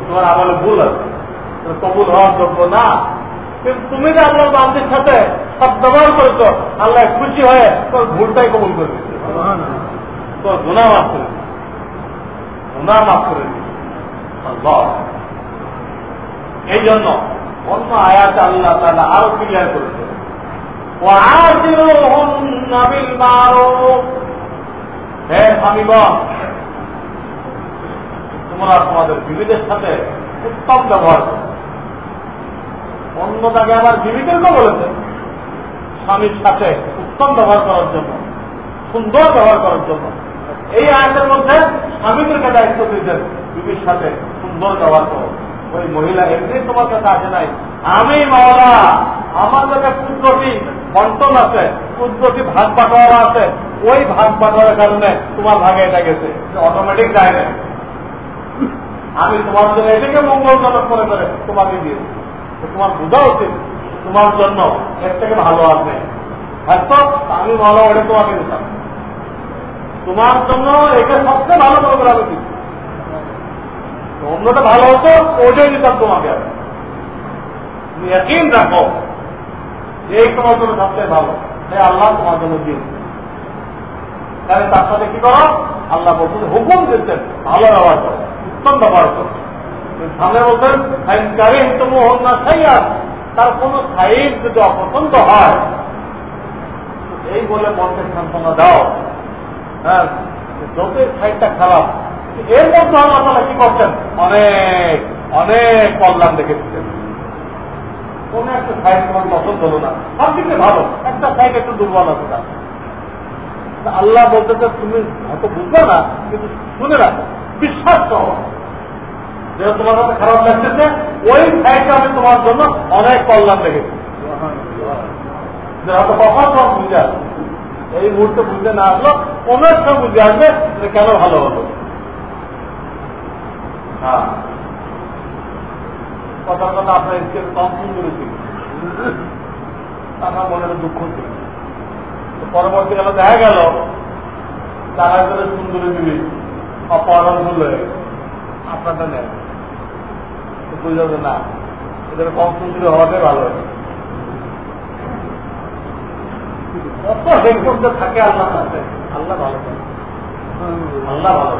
তোমার আমলে ভুল আছে। কবুল হওয়ার যোগ্য না। কিন্তু তুমি যে আল্লাহ বান্ধবের সাথে সব ব্যবহার করেছ, আল্লাহ খুশি হয়ে তোর ভুলটাই কবুল করে দিচ্ছে তোর গুণা মাফ করে গুণা মাফ করে এই জন্য অন্য আয়াত আল্লাহ তাহলে আরও ক্লিয়ার করেছে। তোমরা তোমাদের বিবিদের সাথে উত্তম ব্যবহার করো। অন্য তাকে আবার বিবিদেরকেও বলেছে। স্বামীর সাথে উত্তম ব্যবহার করার জন্য, সুন্দর ব্যবহার করার জন্য। এই আয়তের মধ্যে স্বামীদেরকে দায়িত্ব দিয়েছেন বিবির সাথে সুন্দর ব্যবহার করো। ওই মহিলা এমনি তোমার কাছে আসে নাই। আমি মাওলা, আমার কাছে কুদ্রতি বন্টন আছে, কুদ্রতি ভাগ বাটোয়ারা আছে। ওই ভাগ বাটোয়ারার কারণে তোমার ভাগে এটা গেছে। অটোমেটিক যায় না আমি তোমার জন্য এটাকে মঙ্গলজনক করে করে তোমাকে দিয়েছি তোমার বোঝা উচিত, তোমার জন্য এর থেকে ভালো আছে হয়তো আমি ভালো ওটা তোমাকে দিতাম তোমার জন্য এটা সবচেয়ে ভালো করে করা উচিত অন্যটা ভালো হতো, ওটাই দিতাম তোমাকে তুমি একই রাখো এই তোমার জন্য সবচেয়ে ভালো, সে আল্লাহ তোমার জন্য দিন তাহলে তার সাথে কি করো? আল্লাহ বলছেন হুকুম দিচ্ছেন ভালো ব্যবহার করো, উত্তম ব্যবহার করো। সামনে বলছেন কারিম তুমি হন না সাইয়ার তার কোন সাইড যদি অপছন্দ হয়, এই বলে মনকে সান্ত্বনা দাও। হ্যাঁ যতই সাইডটা খারাপ। এর মধ্যে আপনারা কি করছেন? অনেক অনেক কল্যাণ দেখে দিচ্ছেন কোন একটা সাইড তোমার পছন্দ হলো না। সব দিকে ভালো, একটা সাইড একটু দুর্বল আছে আল্লাহ বলতেছে, তুমি হয়তো বুঝবে না, কিন্তু শুনে রাখো। বিশ্বাস করো। যেটা তোমার কাছে খারাপ লাগতেছে, ওই সাইডে আমি তোমার জন্য অনেক কল্যাণ রেখেছি হয়তো কখন তোমার বুঝে আসবে? এই মুহূর্তে বুঝতে না আসলো, অনেক সময় বুঝে আসবে কেন ভালো হলো। হ্যাঁ। কথা কথা আপনার স্কেল কম সুন্দর ছিল আমার মনে দুঃখ ছিল। পরবর্তীকালে দেখা গেল, তারা করে সুন্দরী দিবি অপহরণ হলে আপনারটা নেয়। না? কম হওয়াটাই ভালো। কত হেডফোন থাকে আল্লাহ আল্লাহ ভালো আল্লাহ ভালো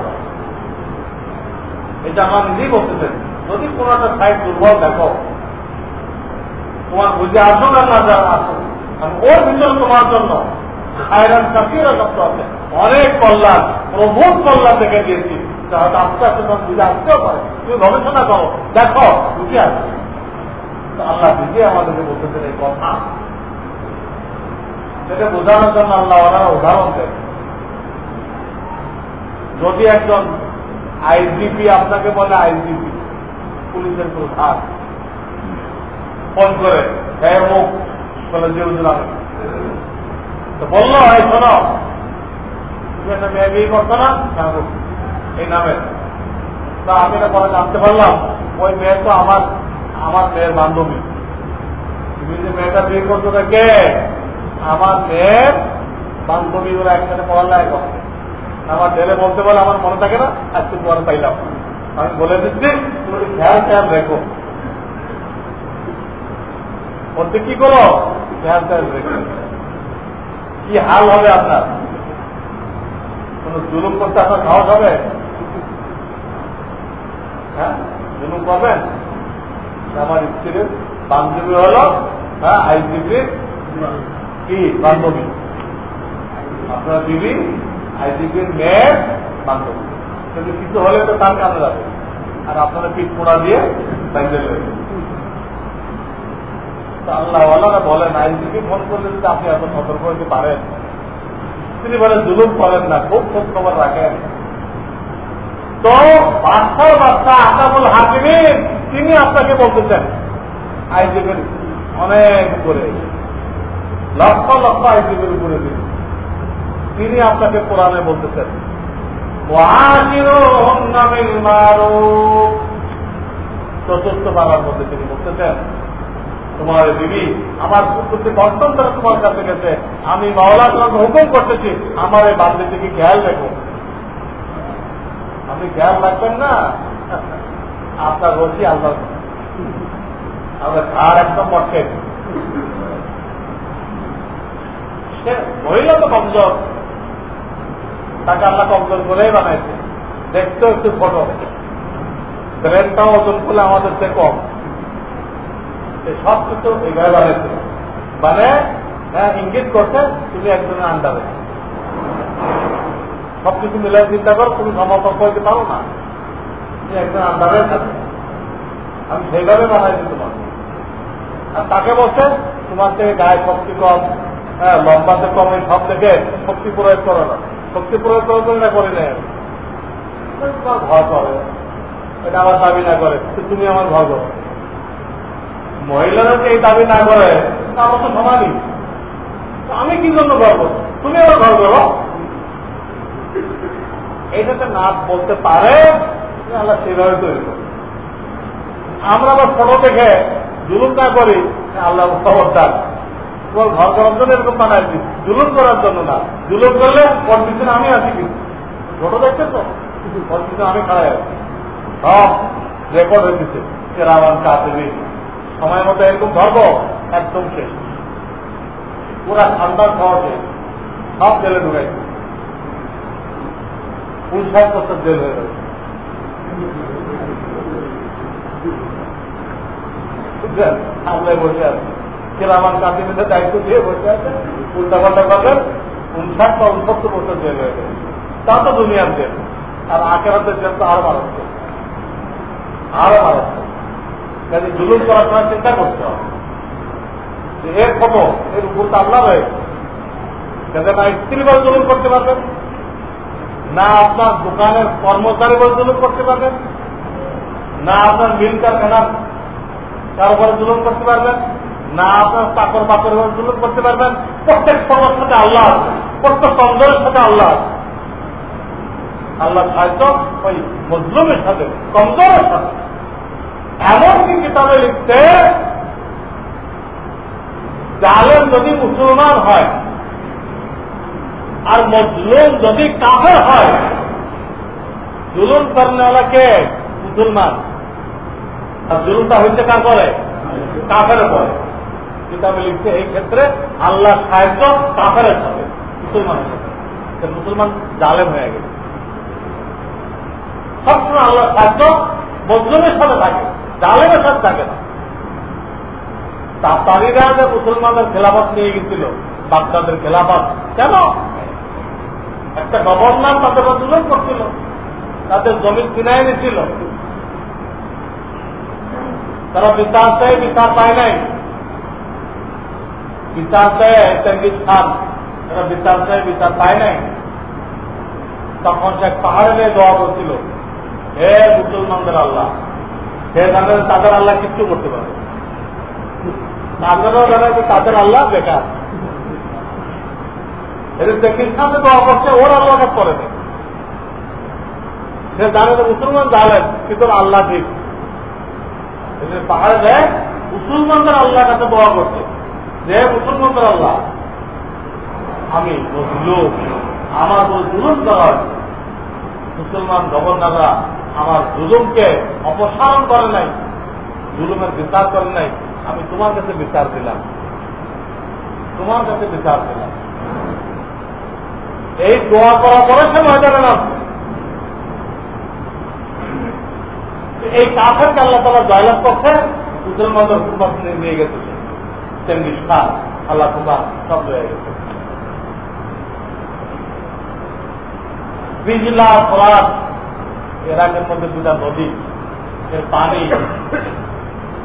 এটা আমার নিজেই বলতেছেন। যদি কোন একটা সাইড দুর্বল দেখো, তোমার বুঝে আর না যারা আসুক ওর ভিতরে তোমার জন্য। আয়রন শব্দ আছে। অনেক কল্যাণ, প্রভুর কল্যাণ দেখে দিয়েছি। আস্তে আস্তে তোমার বুঝে আসতেও পারে। তুমি গবেষণা করো, দেখো আসবে আল্লাহ নিজে আমাদেরকে কথা। সেটা বোঝানোর জন্য আল্লাহ উদাহরণ যদি একজন আইজিপি আপনাকে বলে আইজিপি পুলিশের প্রধান, ফোন করে হ্যাঁ মুখ বলে যে তো বলল, এই শোনো, তুমি একটা মেয়ে বিয়ে করছ না? এই নামে। তা আমি এটা পরে জানতে পারলাম, ওই মেয়ে তো আমার আমার মেয়ের বান্ধবী। তুমি যে মেয়েটা বিয়ে করছ কে? আমার মেয়ের বান্ধবী ওরা একসাথে পড়ালেখা করে আমার ছেলে বলতে বলে আমার মনে থাকে না, আজকে তোমার পাইলাম। আমি বলে দিচ্ছি, তুমি খেয়াল খেয়াল রেখো। বলতে কি করো? খেয়াল খেয়াল রেখো। কি হাল হবে আপনার? কোন জুলুম করতে আপনার সাহস হবে? হ্যাঁ? আমার স্ত্রীর বান্ধবী হলো হ্যাঁ কি? বান্ধবী। আপনার দিদি বান্ধবী। কিন্তু কিছু হলে তো তার কাজে যাবে। আর আপনারা পিঠ পোড়া দিয়ে ব্যাংকে রয়েছে আল্লাহ আল্লাহরা বলেন আইনজীবী ফোন করলে আপনি এত সতর্ক হইতে পারেন, তিনি বলেন, জুলুম করেন না, খুব খোঁজ খবর রাখেন। তো বাচ্চার বাচ্চা আকাবুল হাকিমিন, তিনি আপনাকে বলতেছেন। আইনজীবীর অনেক উপরে। লক্ষ লক্ষ আইনজীবীর উপরে তিনি। তিনি আপনাকে কোরআনে বলতেছেন চতুর্থ বাবার মধ্যে তিনি বলতেছেন, তোমার দিদি আমার প্রতি বর্তন তোমার কাছে গেছে। আমি মাওলা তোমাকে হুকুম করতেছি, আমার এই বান্ধবীকে খেয়াল রেখো। আপনি খেয়াল রাখবেন না, আপনার রসি আল্লাহ আমরা ঘাড় একদম মটকে সে মহিলা তো কমজোর। তাকে আল্লাহ কমজোর করেই বানাইছে। দেখতেও একটু ছোট। ব্রেনটাও ওজন করলে আমাদের চেয়ে কম। সব কিছু এইভাবে বানাইছে। মানে হ্যাঁ ইঙ্গিত করছে, তুমি একজনের আন্ডারে সবকিছু মিলাই চিন্তা করো, তুমি সমপক্ষ হইতে পারো না। তুমি একজন থাকবে আমি সেইভাবে বানাইছি তোমার আর তাকে বলছে, তোমার থেকে গায়ে শক্তি কম হ্যাঁ লম্বাতে কম, এই সব থেকে শক্তি প্রয়োগ করো না। শক্তি প্রয়োগ করে করে না করে নেয়। তোমার ভয় করে এটা আমার দাবি না করে তুমি আমার ভয় করো মহিলারা এই দাবি না করে আমার তো সমানই। আমি কি জন্য গর্ব তুমি আমার ঘর করো এইটাতে না বলতে পারে আল্লাহ সেভাবে তৈরি করে। আমরা আবার ছোট দেখে জুলুম না করি আল্লাহ খবরদার তোমার ঘর করার জন্য এরকম বানাইছি জুলুম করার জন্য না। জুলুম করলে কন্ডিশন আমি আছি কিন্তু। ছোট দেখছে তো? কন্ডিশন আমি খাড়াই আছি। সব রেকর্ড হয়ে দিচ্ছে কেরামান কাছে সময় মতো এরকম ধরবো, একদম শেষ। পুরা ঠান্ডার খাওয়া সব জেলে ঢুকাইছে। উনষাট বছর জেল হয়ে বুঝলেন? আমলায় বসে আছে। কেরামান কাতিমিতে দায়িত্ব দিয়ে বসে আছে? উল্টা পাল্টা করবেন উনষাট বা উনসত্তর বছর জেল হয়ে গেছে। তা তো দুনিয়ার জেল। আর আখেরাতের জেল তো আরও মারাত্মক আরও মারাত্মক কাজে জুলুম করার সময় চিন্তা করতে হবে। এর ফটো এর উপর তো আল্লাহ রয়েছে। যাতে না স্ত্রী জুলুম করতে পারবেন। না আপনার দোকানের কর্মচারী বলে জুলুম করতে পারবেন? না আপনার মিল কারখানার কারোবার জুলুম করতে পারবেন? না আপনার চাকর বাকর জুলুম করতে পারবেন? প্রত্যেক সবার সাথে আল্লাহ প্রত্যেক কমজোরের সাথে আল্লাহ আল্লাহ সাহায্য ওই মজলুমের সাথে, কমজোরের সাথে। এমনকি কিতাবে লিখতে, জালেম যদি মুসলমান হয় আর মজলুম যদি কাফের হয়, জুলুম করেনাকে মুসলমান। আর জুলুমটা হচ্ছে কার পরে? কাফের পরে। কিতাবে লিখছে এই ক্ষেত্রে আল্লাহ সাহায্য কাফের সাথে মুসলমানের সাথে মুসলমান জালেম হয়ে গেছে। সবসময় আল্লাহ সাহায্য মজলুমের সাথে থাকে, জালেমের সাথে থাকে না। তারিরা যে মুসলমানদের খেলাফত নিয়ে গেছিল বাচ্চাদের খেলাফত। কেন? একটা গভর্নর তাদের আন্দোলন করছিল। তাদের জমি কিনায় নিয়েছিল তারা বিচার চাই বিচার পায় নাই। বিচার চায় চেঙ্গিস খান। তারা বিচার চাই বিচার পায় নাই। তখন সে পাহাড়ে নিয়ে দোয়া করছিল। হে মুসলমানদের আল্লাহ সে জানেন তাদের আল্লাহ কিচ্ছু করতে পারে তাদেরও জানে যে তাদের আল্লাহ বেকার। খান দোয়া করছে, ওর আল্লাহ কাজ করে সে জানে যে মুসলমান জানেন কিন্তু আল্লাহ ঠিক পাহাড়ে দেয় মুসলমানদের আল্লাহ কাছে দোয়া করছে, যে মুসলমানদের আল্লাহ, আমি মজলুম, আমার জুলুম করা মুসলমান গভর্নররা আমার জুলুমকে অপসারণ করে নাই, জুলুমের বিচার করে নাই, আমি তোমার কাছে বিচার দিলাম। তোমার কাছে বিচার দিলাম। এই দোয়া করা পরে সে ময়দানে নামছে এই কাফেরকে আল্লাহ তালা জয়লাভ করছে মুসলমানদের হুকুমত নিয়ে গেছে চেঙ্গিস খান আল্লাহ কুমার সব হয়ে গেছে। বিজলা ফলাদ এরাকের মধ্যে দুটা নদী, এর পানি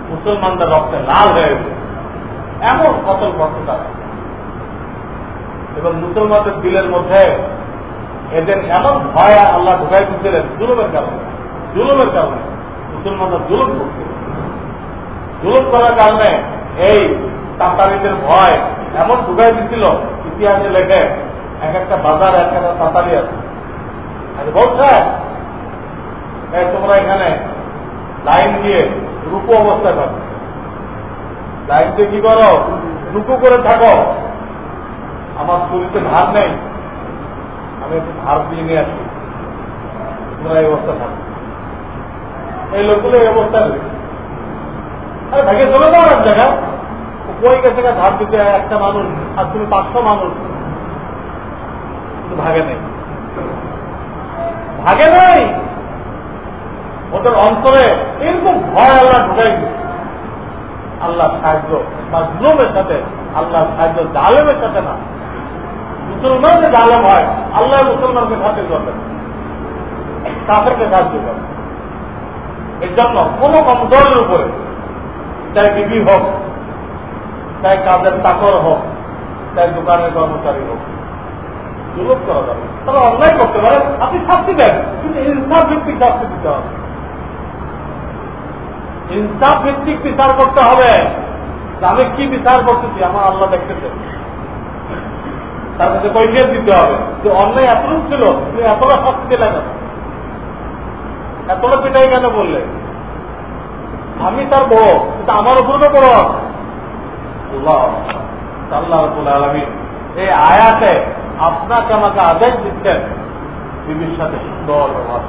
মুসলমানদের রক্তে লাল হয়ে গেছে। এমন কতল করতে তারা এবং মুসলমানদের দিলের মধ্যে এদের এমন ভয় আল্লাহ ঢুকাই দিচ্ছিলেন জুলুমের কারণে। জুলুমের কারণে। মুসলমানরা জুলুম করছে। জুলুম করার কারণে এই তাঁতারিদের ভয় এমন ঢুকাই দিচ্ছিল ইতিহাসে লেখে এক একটা বাজার, এক একটা তাঁতারি আছে। বলছে তোমরা এখানে লাইন দিয়ে রূপো অবস্থায় থাকো। লাইন দিয়ে কি করো? রুকু করে থাকো। আমার চুরিতে ধার নেই। আমি একটু ধার দিয়ে নিয়ে আসি। তোমরা এই অবস্থা থাকো এই লোকগুলো এই অবস্থা আরে ভাগে চলে যাও এক জায়গায়। কই গেছে ধার দিতে একটা মানুষ, আর তুমি পাঁচশো মানুষ। ভাগে নেই। ভাগে নাই। ওদের অন্তরে এরকম ভয় আল্লাহ ঢুকাই আল্লাহ সাহায্য। বা জুলুমের সাথে, আল্লাহ সাহায্য, জালেমের সাথে না। মুসলমান যে জালেম হয়, আল্লাহ মুসলমানকে সাহায্য করবেন কাফেরকে সাহায্য করবেন এর জন্য কোন কমজোরের উপরে, চাই বিবি হোক, চাই কাজের চাকর হোক, চাই দোকানের কর্মচারী হোক জুলুম করা যাবে তারা অন্যায় করতে পারে, আপনি শাস্তি দেন, কিন্তু ইনসাফ ভিত্তিক শাস্তি দিতে হবে। ইনসাফ ভিত্তিক বিচার করতে হবে। আমি কি বিচার করতেছি, আমার আল্লাহ দেখতেছে। তার কাছে কৈফিয়ত দিতে হবে। যে অন্যায় এতটুকু ছিল, তুমি এতটা শাস্তি দিলে না এতটা পিটাই কেন বললে? আমি তার বড় কিন্তু আমার উপরে বড় আল্লাহ এই আয়াতে আপনাকে আমাকে আদেশ দিচ্ছেন, বিবির সাথে সুন্দর ব্যবহার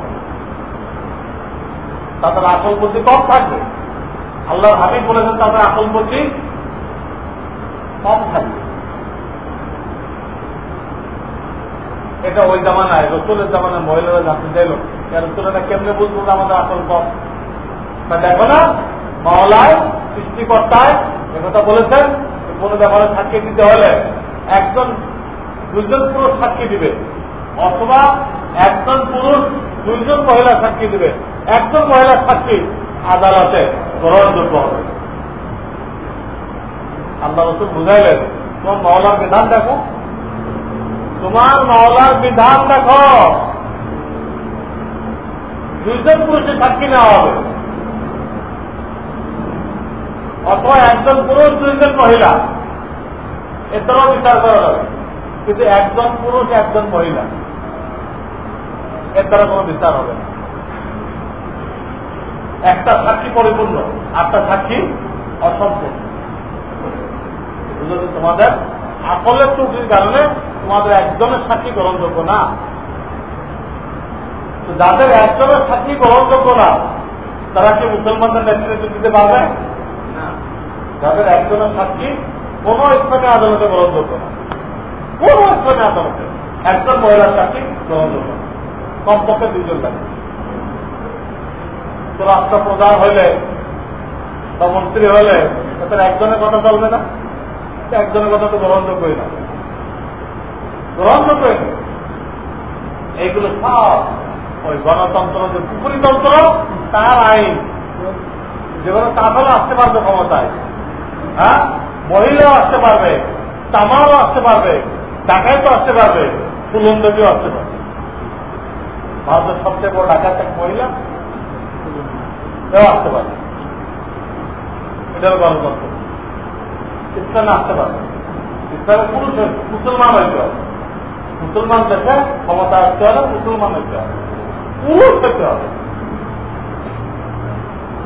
তাদের আসল বুদ্ধি কম থাকবে। আল্লাহ আমি বলেছেন, তাদের আসল বুদ্ধি কম থাকবে। এটা ওই জামানায়, রসুলের জামানায় মহিলারা জানতে চাইল রসুলেরা কেমনে বুঝব আমাদের আসল কম তা দেখো না মহলায় সৃষ্টিকর্তায় একথা বলেছেন কোন ব্যাপারে সাক্ষী দিতে হলে একজন দুজন পুরুষ সাক্ষী দিবে, অথবা একজন পুরুষ, দুইজন মহিলা সাক্ষী দিবে। একজন মহিলা সাক্ষী আদালতে গ্রহণযোগ্য হবে। আল্লাহ রসুল বুঝাইলেন, তোমার মহলার বিধান দেখো। তোমার মহলার বিধান দেখো। দুইজন পুরুষের সাক্ষী নেওয়া হবে। অথবা একজন পুরুষ, দুইজন মহিলা। এর বিচার করা যাবে কিন্তু একজন পুরুষ, একজন মহিলা। এর দ্বারা কোনো বিচার হবে না। একটা সাক্ষী পরিপূর্ণ আটটা সাক্ষী অসম্পূর্ণ। তোমাদের? আকলের ত্রুটির কারণে তোমাদের একজনের সাক্ষী গ্রহণযোগ্য না। যাদের একজনের সাক্ষী গ্রহণযোগ্য না, তারা কি মুসলমানদের নেতৃত্ব দিতে পারবে? যাদের একজনের সাক্ষী কোন স্থানে আদালতে গ্রহণযোগ্য না। কোন স্থানে আদালতে। একজন মহিলার সাক্ষী গ্রহণযোগ্য না। কমপক্ষে দুজন লাগে। তো রাষ্ট্র প্রধান হইলে বা মন্ত্রী হলে তাদের একজনের কথা চলবে না। একজনের কথা তো গ্রহণযোগ্যই না। গ্রহণযোগ্যই না। এইগুলো সব ওই গণতন্ত্র, যে পুকুরিতন্ত্র তার আইন। যেগুলো তাহলে আসতে পারবে ক্ষমতায় হ্যাঁ? মহিলাও আসতে পারবে, তামারও আসতে পারবে ডাকাইতো আসতে পারবে ফুলন্দকেও আসতে পারবে। ভারতের সবচেয়ে বড় ডাকাত এক মহিলা আসতে পারবে। এটার গণতন্ত্র। ইসলামে আসতে পারবে ইসলামে পুরুষ মুসলমান হইতে হবে। মুসলমান দেশে ক্ষমতা আসতে হবে মুসলমান হইতে হবে। পুরুষ হইতে হবে।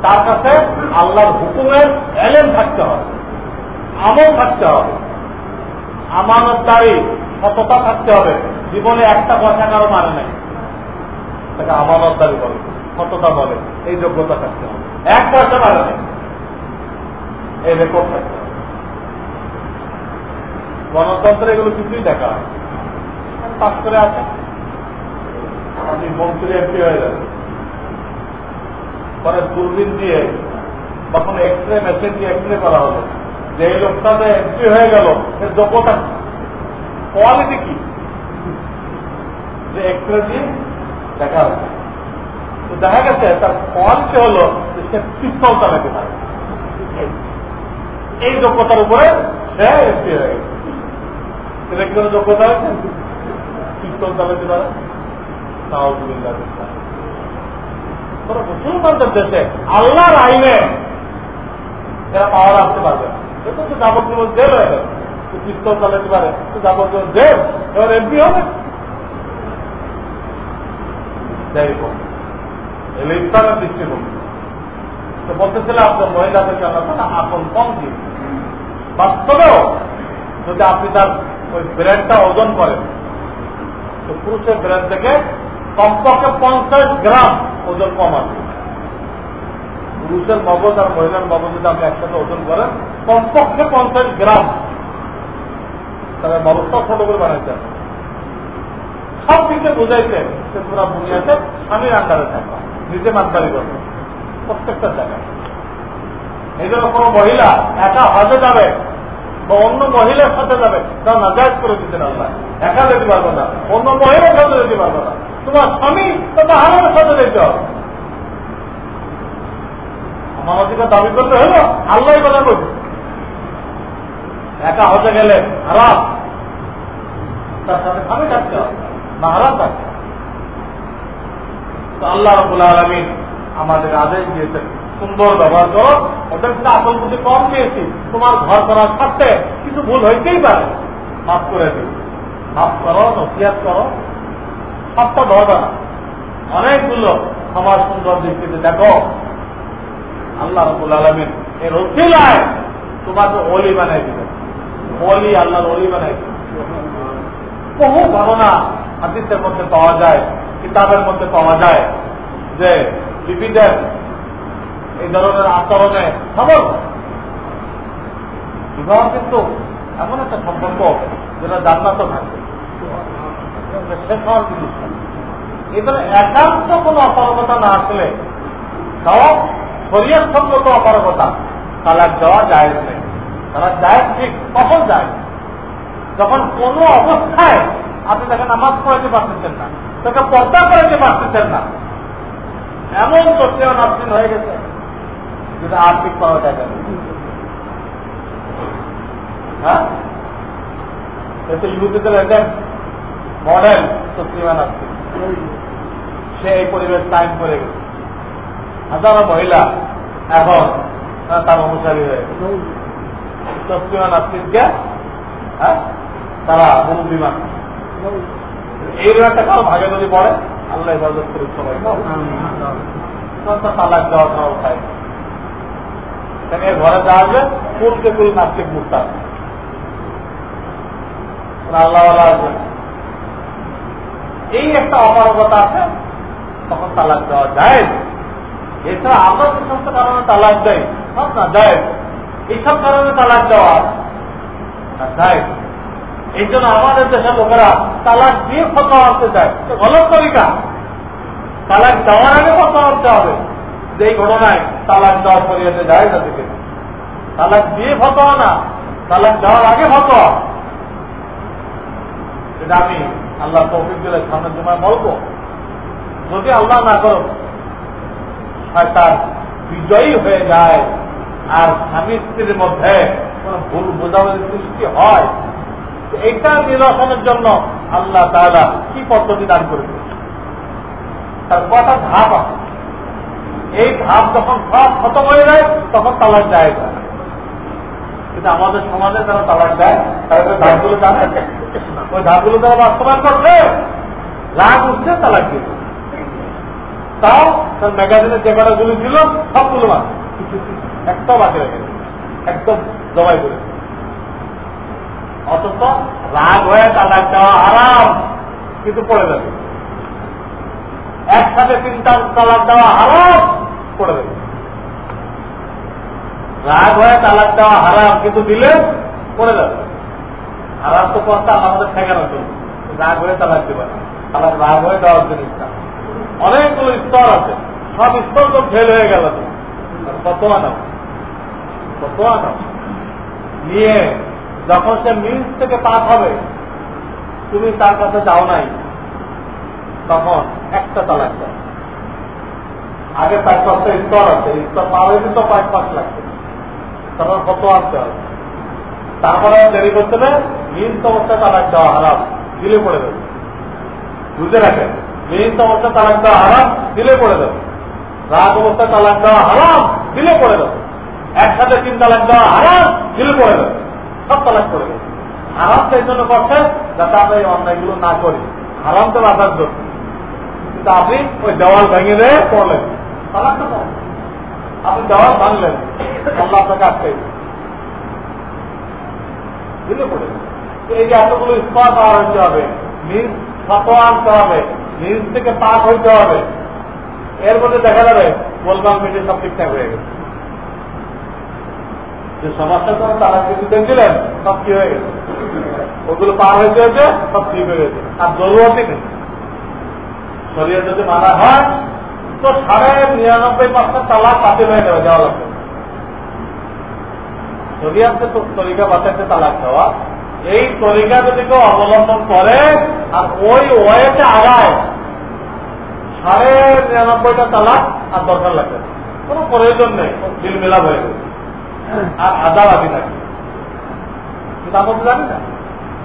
তার কাছে আল্লাহর হুকুমের এলেন থাকতে হবে। আমল থাকতে হবে। আমানতদারি, সততা থাকতে হবে। জীবনে একটা পয়সা কারও মানে নাই। তাকে আমানতদারি বলে, সততা বলে, এই যোগ্যতা থাকতে হবে। এক পয়সা মানে নেই। এই রেকর্ড থাকতে হবে। গণতন্ত্রে এগুলো কিছুই দেখা হয় পাস করে আছে। আপনি মন্ত্রী এমপি হয়ে যাবে পরে দূরবীন দিয়ে তখন এক্স রে মেশিন দিয়ে এক্স রে করা হলো। যে এই লোকটা লোকটাতে এমপি হয়ে গেল সে যোগ্যতা কোয়ালিটি কি? যে এক্স রে দিয়ে দেখা হচ্ছে তো দেখা গেছে, তার কোয়ালিটি হলো যে সে পিস্তল চালাতে পারে। এই যোগ্যতার উপরে সে এমপি হয়ে গেছে এটা কি কোনো যোগ্যতা আছে? পিস্তল চালাতে পারে? তাও মুসলমানদের দেশে আল্লাহর আইনে এরা পাওয়ার আসতে পারবে না। তো যাবতীয় জেল হয়ে গেল। পিস্তল চালাতে পারে। তো যাবতীয় জেল, এবার এমপি হবে। যাই হোক, এলে ইসলামের দৃষ্টিভঙ্গি। তো বলতেছিল আপনার মহিলাদেরকে আমরা আপন কম দিন বাস্তবেও যদি আপনি তার ওই ব্রেনটা ওজন করেন তো পুরুষের ব্রেন থেকে কমপক্ষে পঞ্চাশ গ্রাম ওজন কম আছে। পুরুষের মগজ আর মহিলার মগজ যদি আপনি একসাথে ওজন করেন, কমপক্ষে পঞ্চাশ গ্রাম। তবে মগজটাও ছোট করে বানাইতে হবে। সব দিকে বুঝাইছে সে পুরা বুনিয়াতে স্বামীর আন্ডারে থাকবা নিজে মানদারি করবে প্রত্যেকটা জায়গায়। এই জন্য কোনো মহিলা একা হজে যাবে বা অন্য মহিলার সাথে যাবে তাও নাজাজ করে দিতে আল্লাহ। একা যেতে পারব না। অন্য মহিলার সাথে যেতে পারব না। তোমার স্বামী তো হারানোর সাথে যেতে হবে। আমার অধিকার দাবি করতে হলো, আল্লাহ কথা বলবে একা হতে গেলে হারাম। তার সাথে স্বামী থাকতে হবে, না হারাম থাকতে তো আল্লাহ আমাদের আদেশ দিয়েছেন। সুন্দর ব্যবহার করো ওদের আসল বুদ্ধি কম দিয়েছি তোমার ঘর করার সাথে কিছু ভুল হইতেই পারে। মাফ করে দিই মাফ করো নসিয়াত করো। সবটা ধরবে না অনেকগুলো সমাজ সুন্দর দৃষ্টিতে দেখো। আল্লাহ রবুল আলমিন এর রসিলায় তোমাকে অলি বানাই দিবে। অলি আল্লাহর অলি বানাই দিবে। বহু ঘটনা হাতিসের মধ্যে পাওয়া যায়, কিতাবের মধ্যে পাওয়া যায় যে বিপিদের এই ধরনের আচরণে খবর বিবাহ কিন্তু এমন একটা সম্পর্ক যেটা জান্নাত থাকবে। শেষ একান্ত কোনো অপারগতা না আসলে তাও শরীর সম্পর্ক অপারগতা তালাক দেওয়া যায় তারা যায় ঠিক কখন যায় যখন কোনো অবস্থায় আপনি তাকে নামাজ পড়াতে পারতেছেন না, তাকে পর্দা করাতে পারতেছেন না, এমন দোষেও নাসিন হয়ে গেছে। যেটা আর্থিক পাওয়া যায় হ্যাঁ? এতে ইহুদিদের একজন মডেল তসলিমা নাসিন সে এই পরিবেশ টাইম করে গেছে। হাজারো মহিলা এখন তার অনুসারী হয়ে গেছে। তসলিমা নাসরিনকে হ্যাঁ তারা বহু বিমান এই কারও ভাগে যদি পড়ে আল্লাহ হেফাজত করুক সবাই তালাক দেওয়া খাওয়া খায় সেখানে ঘরে যা আসবে কুলকে কুল মুক্তা। আল্লাহ আছে এই একটা অপারগতা আছে, তখন তালাক দেওয়া যায় এছাড়া আমরা যে সমস্ত কারণে তালাক দেয়, সব না যায় এইসব কারণে তালাক দেওয়া যায় এই জন্য আমাদের দেশের লোকেরা তালাক দিয়ে ফটো আনতে চায়। গলত তালাক দেওয়ার আগে ফটো আনতে হবে। যে ঘটনায় তালাক দেওয়ার পরিয়াতে যায় তাদেরকে তালাক দিয়ে ফটো আনা তালাক দেওয়ার আগে ফটো এটা আমি আল্লাহ তৌফিক দিলে সামনের সময় বলব। যদি আল্লাহ না করো তার বিজয়ী হয়ে যায় আর স্বামী স্ত্রীর মধ্যে কোন ভুল বোঝাবুঝি সৃষ্টি হয় এটা নিরসনের জন্য আল্লাহ তাহলে কি পদ্ধতি দান করেছে তার কটা ধাপ আছে। এই ধাপ যখন সব খতম হয়ে যায়, তখন তালাক যায় না। কিন্তু আমাদের সমাজে যারা তালাক দেয়, তারা ধাপগুলো জানে। ওই ধাপগুলো তারা বাস্তবায়ন করছে রাগ উঠছে, তালাক দিচ্ছে তাও তার ম্যাগাজিনে যে কটা গুলি ছিল, সবগুলো বাদ। একটাও বাকি রেখে একদম জবাই করে অথচ রাগ হয়ে তালাক দেওয়া আরাম কিন্তু পড়ে যাবে। একসাথে তিনটা তালাক দেওয়া হারাম পড়ে যাবে রাগ হয়ে তালাক দেওয়া হারাম, কিন্তু দিলে পড়ে যাবে হারাম তো কথা আমাদের ঠেকানোর জন্য রাগ হয়ে তালাক দেবে না। তালাক রাগ হয়ে দেওয়ার জিনিসটা অনেকগুলো স্তর আছে। সব স্তর তো ফেল হয়ে গেল কত আনাও কত আনাও নিয়ে যখন সে মিলস থেকে পাস হবে, তুমি তার কাছে যাও নাই, তখন একটা তালাক দাও। আগে তার পাঁচটা স্তর আছে স্তর পার হয়ে তো পাঁচ পাঁচ লাগবে। তখন কত আনতে হবে? তারপরে দেরি করতে হবে মিলস অবস্থায় তালাক দেওয়া হারাম দিলে পড়ে দেবে বুঝতে রাখেন মিলস অবস্থায় তালাক দেওয়া হারাম দিলে পড়ে দেবে রাগ অবস্থায় তালাক দেওয়া হারাম দিলে পড়ে দেবে একসাথে তিন তালাক দেওয়া হারাম দিলে পড়ে দেবে সব তালাক করে দেবে হারাম তো এই জন্য করছে যাতে আমরা এই অন্যায়গুলো না করি। হারাম তো বাঁচার জন্য। কিন্তু আপনি ওই দেওয়াল ভেঙে দিয়ে পড়লেন। আপনি দেওয়াল ভাঙলেন আল্লাহ আপনাকে আটকে দিলে। পড়ে এই যে এতগুলো স্তর পাওয়া হইতে হবে, নিজ ফটো আনতে হবে, নিজ থেকে পাক হইতে হবে, এর মধ্যে দেখা যাবে গোলমাল মিটে সব ঠিকঠাক হয়ে গেছে। যে সমস্যা তো তারা কিছু দেখছিলেন, সব কি হয়ে গেছে? ওগুলো পার হয়েছে হয়েছে সব ঠিক হয়ে গেছে। আর জরুরতই নেই? শরীরে যদি মানা হয় তো সাড়ে নিরানব্বই পার্সেন্ট তালাক বাতিল হয়ে যাবে যাওয়া লাগবে শরিয়াতে তো তরিকা বাঁচাতে তালাক দেওয়া, এই তরিকা যদি কেউ অবলম্বন করে, আর ওই ওয়েতে আগায়, সাড়ে নিরানব্বইটা তালাক আর দরকার লাগবে। কোনো প্রয়োজন নেই দিল মেলাপ হয়ে গেছে। আর আদাবাদি থাকে কিন্তু আমরা জানি না?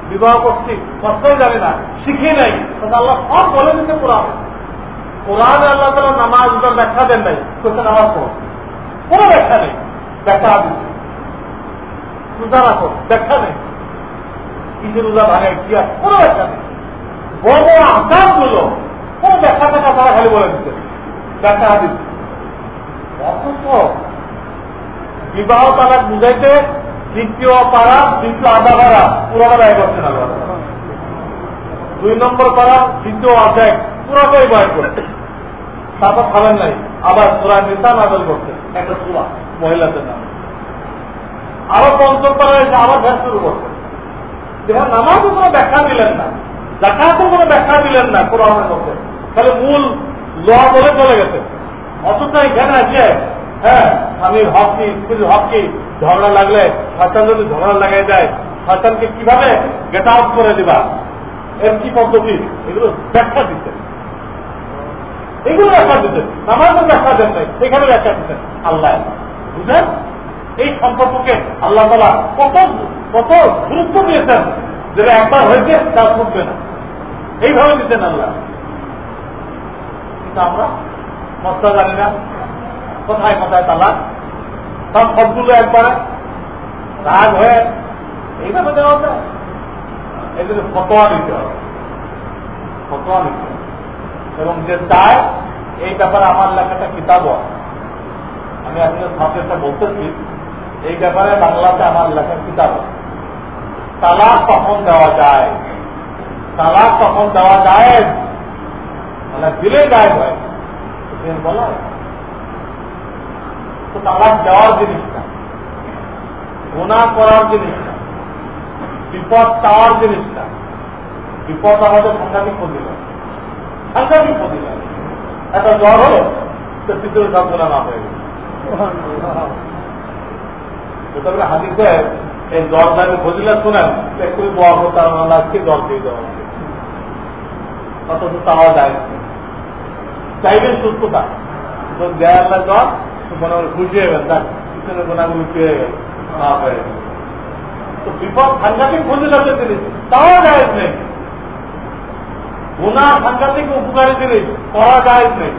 বিবাহ করছি, কষ্টই জানি না, শিখি নাই। তাহলে আল্লাহ সব বলে দিতে কোরআন। কোরআনে আল্লাহ তালা নামাজ ব্যাখ্যা দেন নাই। কোথায় নামাজ পড়ো কোনো ব্যাখ্যা নেই। ব্যাখ্যা রোজা রাখো। ব্যাখ্যা নেই কিছু রোজা ভাঙে কি আছে? কোনো ব্যাখ্যা নেই। বড় বড় আকাশগুলো কোন ব্যাখ্যা দেখা তারা খালি বলে দিচ্ছে। ব্যাখ্যা দিচ্ছে অথচ বিবাহ তালাক বুঝাইতে দ্বিতীয় পাড়া, দ্বিতীয় আধা পাড়া পুরোটা ব্যয় করছেন আল্লাহ দুই নম্বর পাড়া, দ্বিতীয় অধ্যায় পুরোটাই ব্যয় করছে। তারপর খাবেন নাই। আবার সুরা নিশা নাজল করছে। একটা সুরা মহিলাদের নামে। আরও পঞ্চম পাড়া এসে আবার ভ্যাস শুরু করছে। যেমন নামাজও কোনো ব্যাখ্যা দিলেন না। জাকাতের কোনো ব্যাখ্যা দিলেন না কোরআনের মধ্যে। তাহলে মূল ল বলে চলে গেছে। অথচ এখানে আছে হ্যাঁ স্বামীর হক কি, স্ত্রীর হক কি? ঝগড়া লাগলে শয়তান যদি ঝগড়া লাগাই দেয়, শয়তানকে কীভাবে গেট আউট করে দিবা? এর কি পদ্ধতি? এগুলো ব্যাখ্যা দিতে। এগুলো ব্যাখ্যা দিতে নামাজের ব্যাখ্যা দেন নাই সেখানে ব্যাখ্যা দিতেন আল্লাহ বুঝলেন এই সম্পর্ককে আল্লাহ তালা কত কত গুরুত্ব দিয়েছেন যেটা একবার হয়েছে তা ফুটবে না। এইভাবে দিতেন আল্লাহ। কিন্তু আমরা মশলা জানি না কোথায় কোথায় তালাক। সব সবগুলো একবারে রাগ হয়ে এইভাবে দেওয়া যায়। জন্য ফতোয়া নিতে হবে। ফতোয়া নিতে এবং যে চায় এই ব্যাপারে আমার লেখাটা কিতাব আমি আপনাদের ছাত্রটা বলতেছি, এই ব্যাপারে বাংলাতে আমার লেখা কিতাব তালাক কখন দেওয়া যায়? তালাক কখন দেওয়া যায়? মানে দিলে গায়ে হয়। বলা। তো তালাক দেওয়ার জিনিসটা গুণা করার জিনিসটা বিপদ চাওয়ার জিনিসটা বিপদ আমাদের সাংঘাতিক প্রতিল সাংঘাতিক জ্বর হলো তো সব গুণা না হয়ে গেল এই জ্বর ফজিলা শুনেন একটু আমার আজকে জ্বর দিয়ে দেওয়া অথচ চাওয়া যায় চাইবেন সুস্থতা তো জ্বর, মনে করে খুশি হবেন তার পিছনে গোনাগুলি পেয়ে গেল, মাফ হয়ে গেল। তো বিপদ সাংঘাতিক ফজিলাতে জিনিস, তাও যায় নেই গুণা সাংঘাতিক উপকারী জিনিস, করা যায় নেই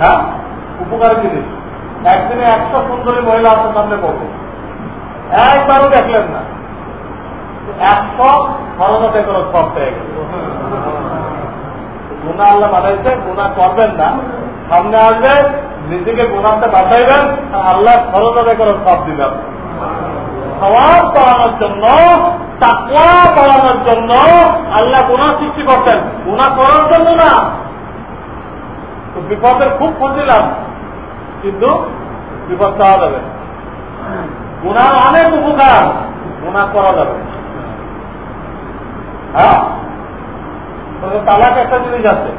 হ্যাঁ? উপকারী জিনিস। একদিনে একশো সুন্দরী মহিলা আপনার সামনে বলব একবারও দেখলেন না। একশো ফলনতে কোনো সব পেয়ে গেল গুণা আল্লাহ বানাইছে, গুণা করবেন না। সামনে আসবে, নিজেকে গুণাতে বাঁচাইবেন আল্লাহ ফলনতে কোনো সব দিবেন। সবার করানোর জন্য তাকুয়া করানোর জন্য আল্লাহ গুণা সৃষ্টি করতেন। গুণা করার জন্য না। তো বিপদের খুব খুঁজছিলাম। কিন্তু বিপদ পাওয়া যাবে। গুণার অনেক উপকার গুণা করা যাবে। হ্যাঁ? তালাক একটা জিনিস আছে।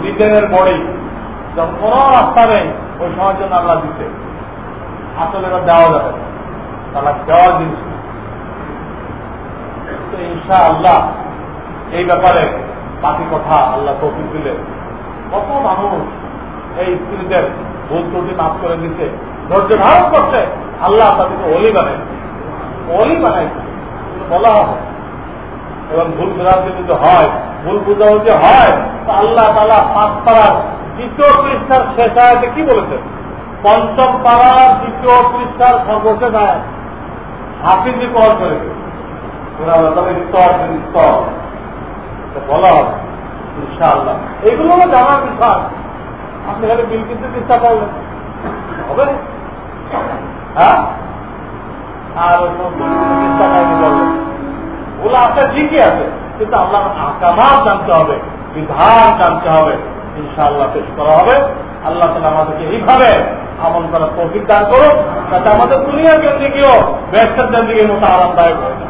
ব্রিটেনের বডি, যখন কোন রাস্তা নেই, ওই সময়ের জন্য আল্লাহ দিতে। আসলে দেওয়া যাবে তালাক দেওয়ার জিনিস তো ইনশা আল্লাহ এই ব্যাপারে বাকি কথা আল্লাহ তফিক দিলে। কত মানুষ এই স্ত্রীদের ভুল ত্রুটি মাফ করে দিচ্ছে ধৈর্য ধারণ করছে, আল্লাহ তাদেরকে অলি বানাই অলি বানাইছে বলা হবে। এবং ভুল বিরান্তি যদি হয়, ভুল বুঝাবুঝি হয়, তো আল্লাহ তালা পাঁচ পাড়ার দ্বিতীয় পৃষ্ঠার শেষ আয়াতে কি বলেছেন পঞ্চম পাড়ার দ্বিতীয় পৃষ্ঠার সর্বশেষ আয়াত। হাফিজি কল করে স্তর স্তর ইনশাআল্লাহ। এগুলো আপনি খালি বিল কিনতে চেষ্টা হবে? হ্যাঁ? ওগুলো আপনার ঠিকই আছে, কিন্তু আল্লাহ জানতে হবে, বিধান জানতে হবে। ইনশাআল্লাহ পেশ করা হবে। আল্লাহ তালা আমাদেরকে এইভাবে আমল করার তৌফিক দান করুন যাতে আমাদের দুনিয়ার কেন্দ্রিকেও ব্যবসার মতো আরামদায়ক হয়ে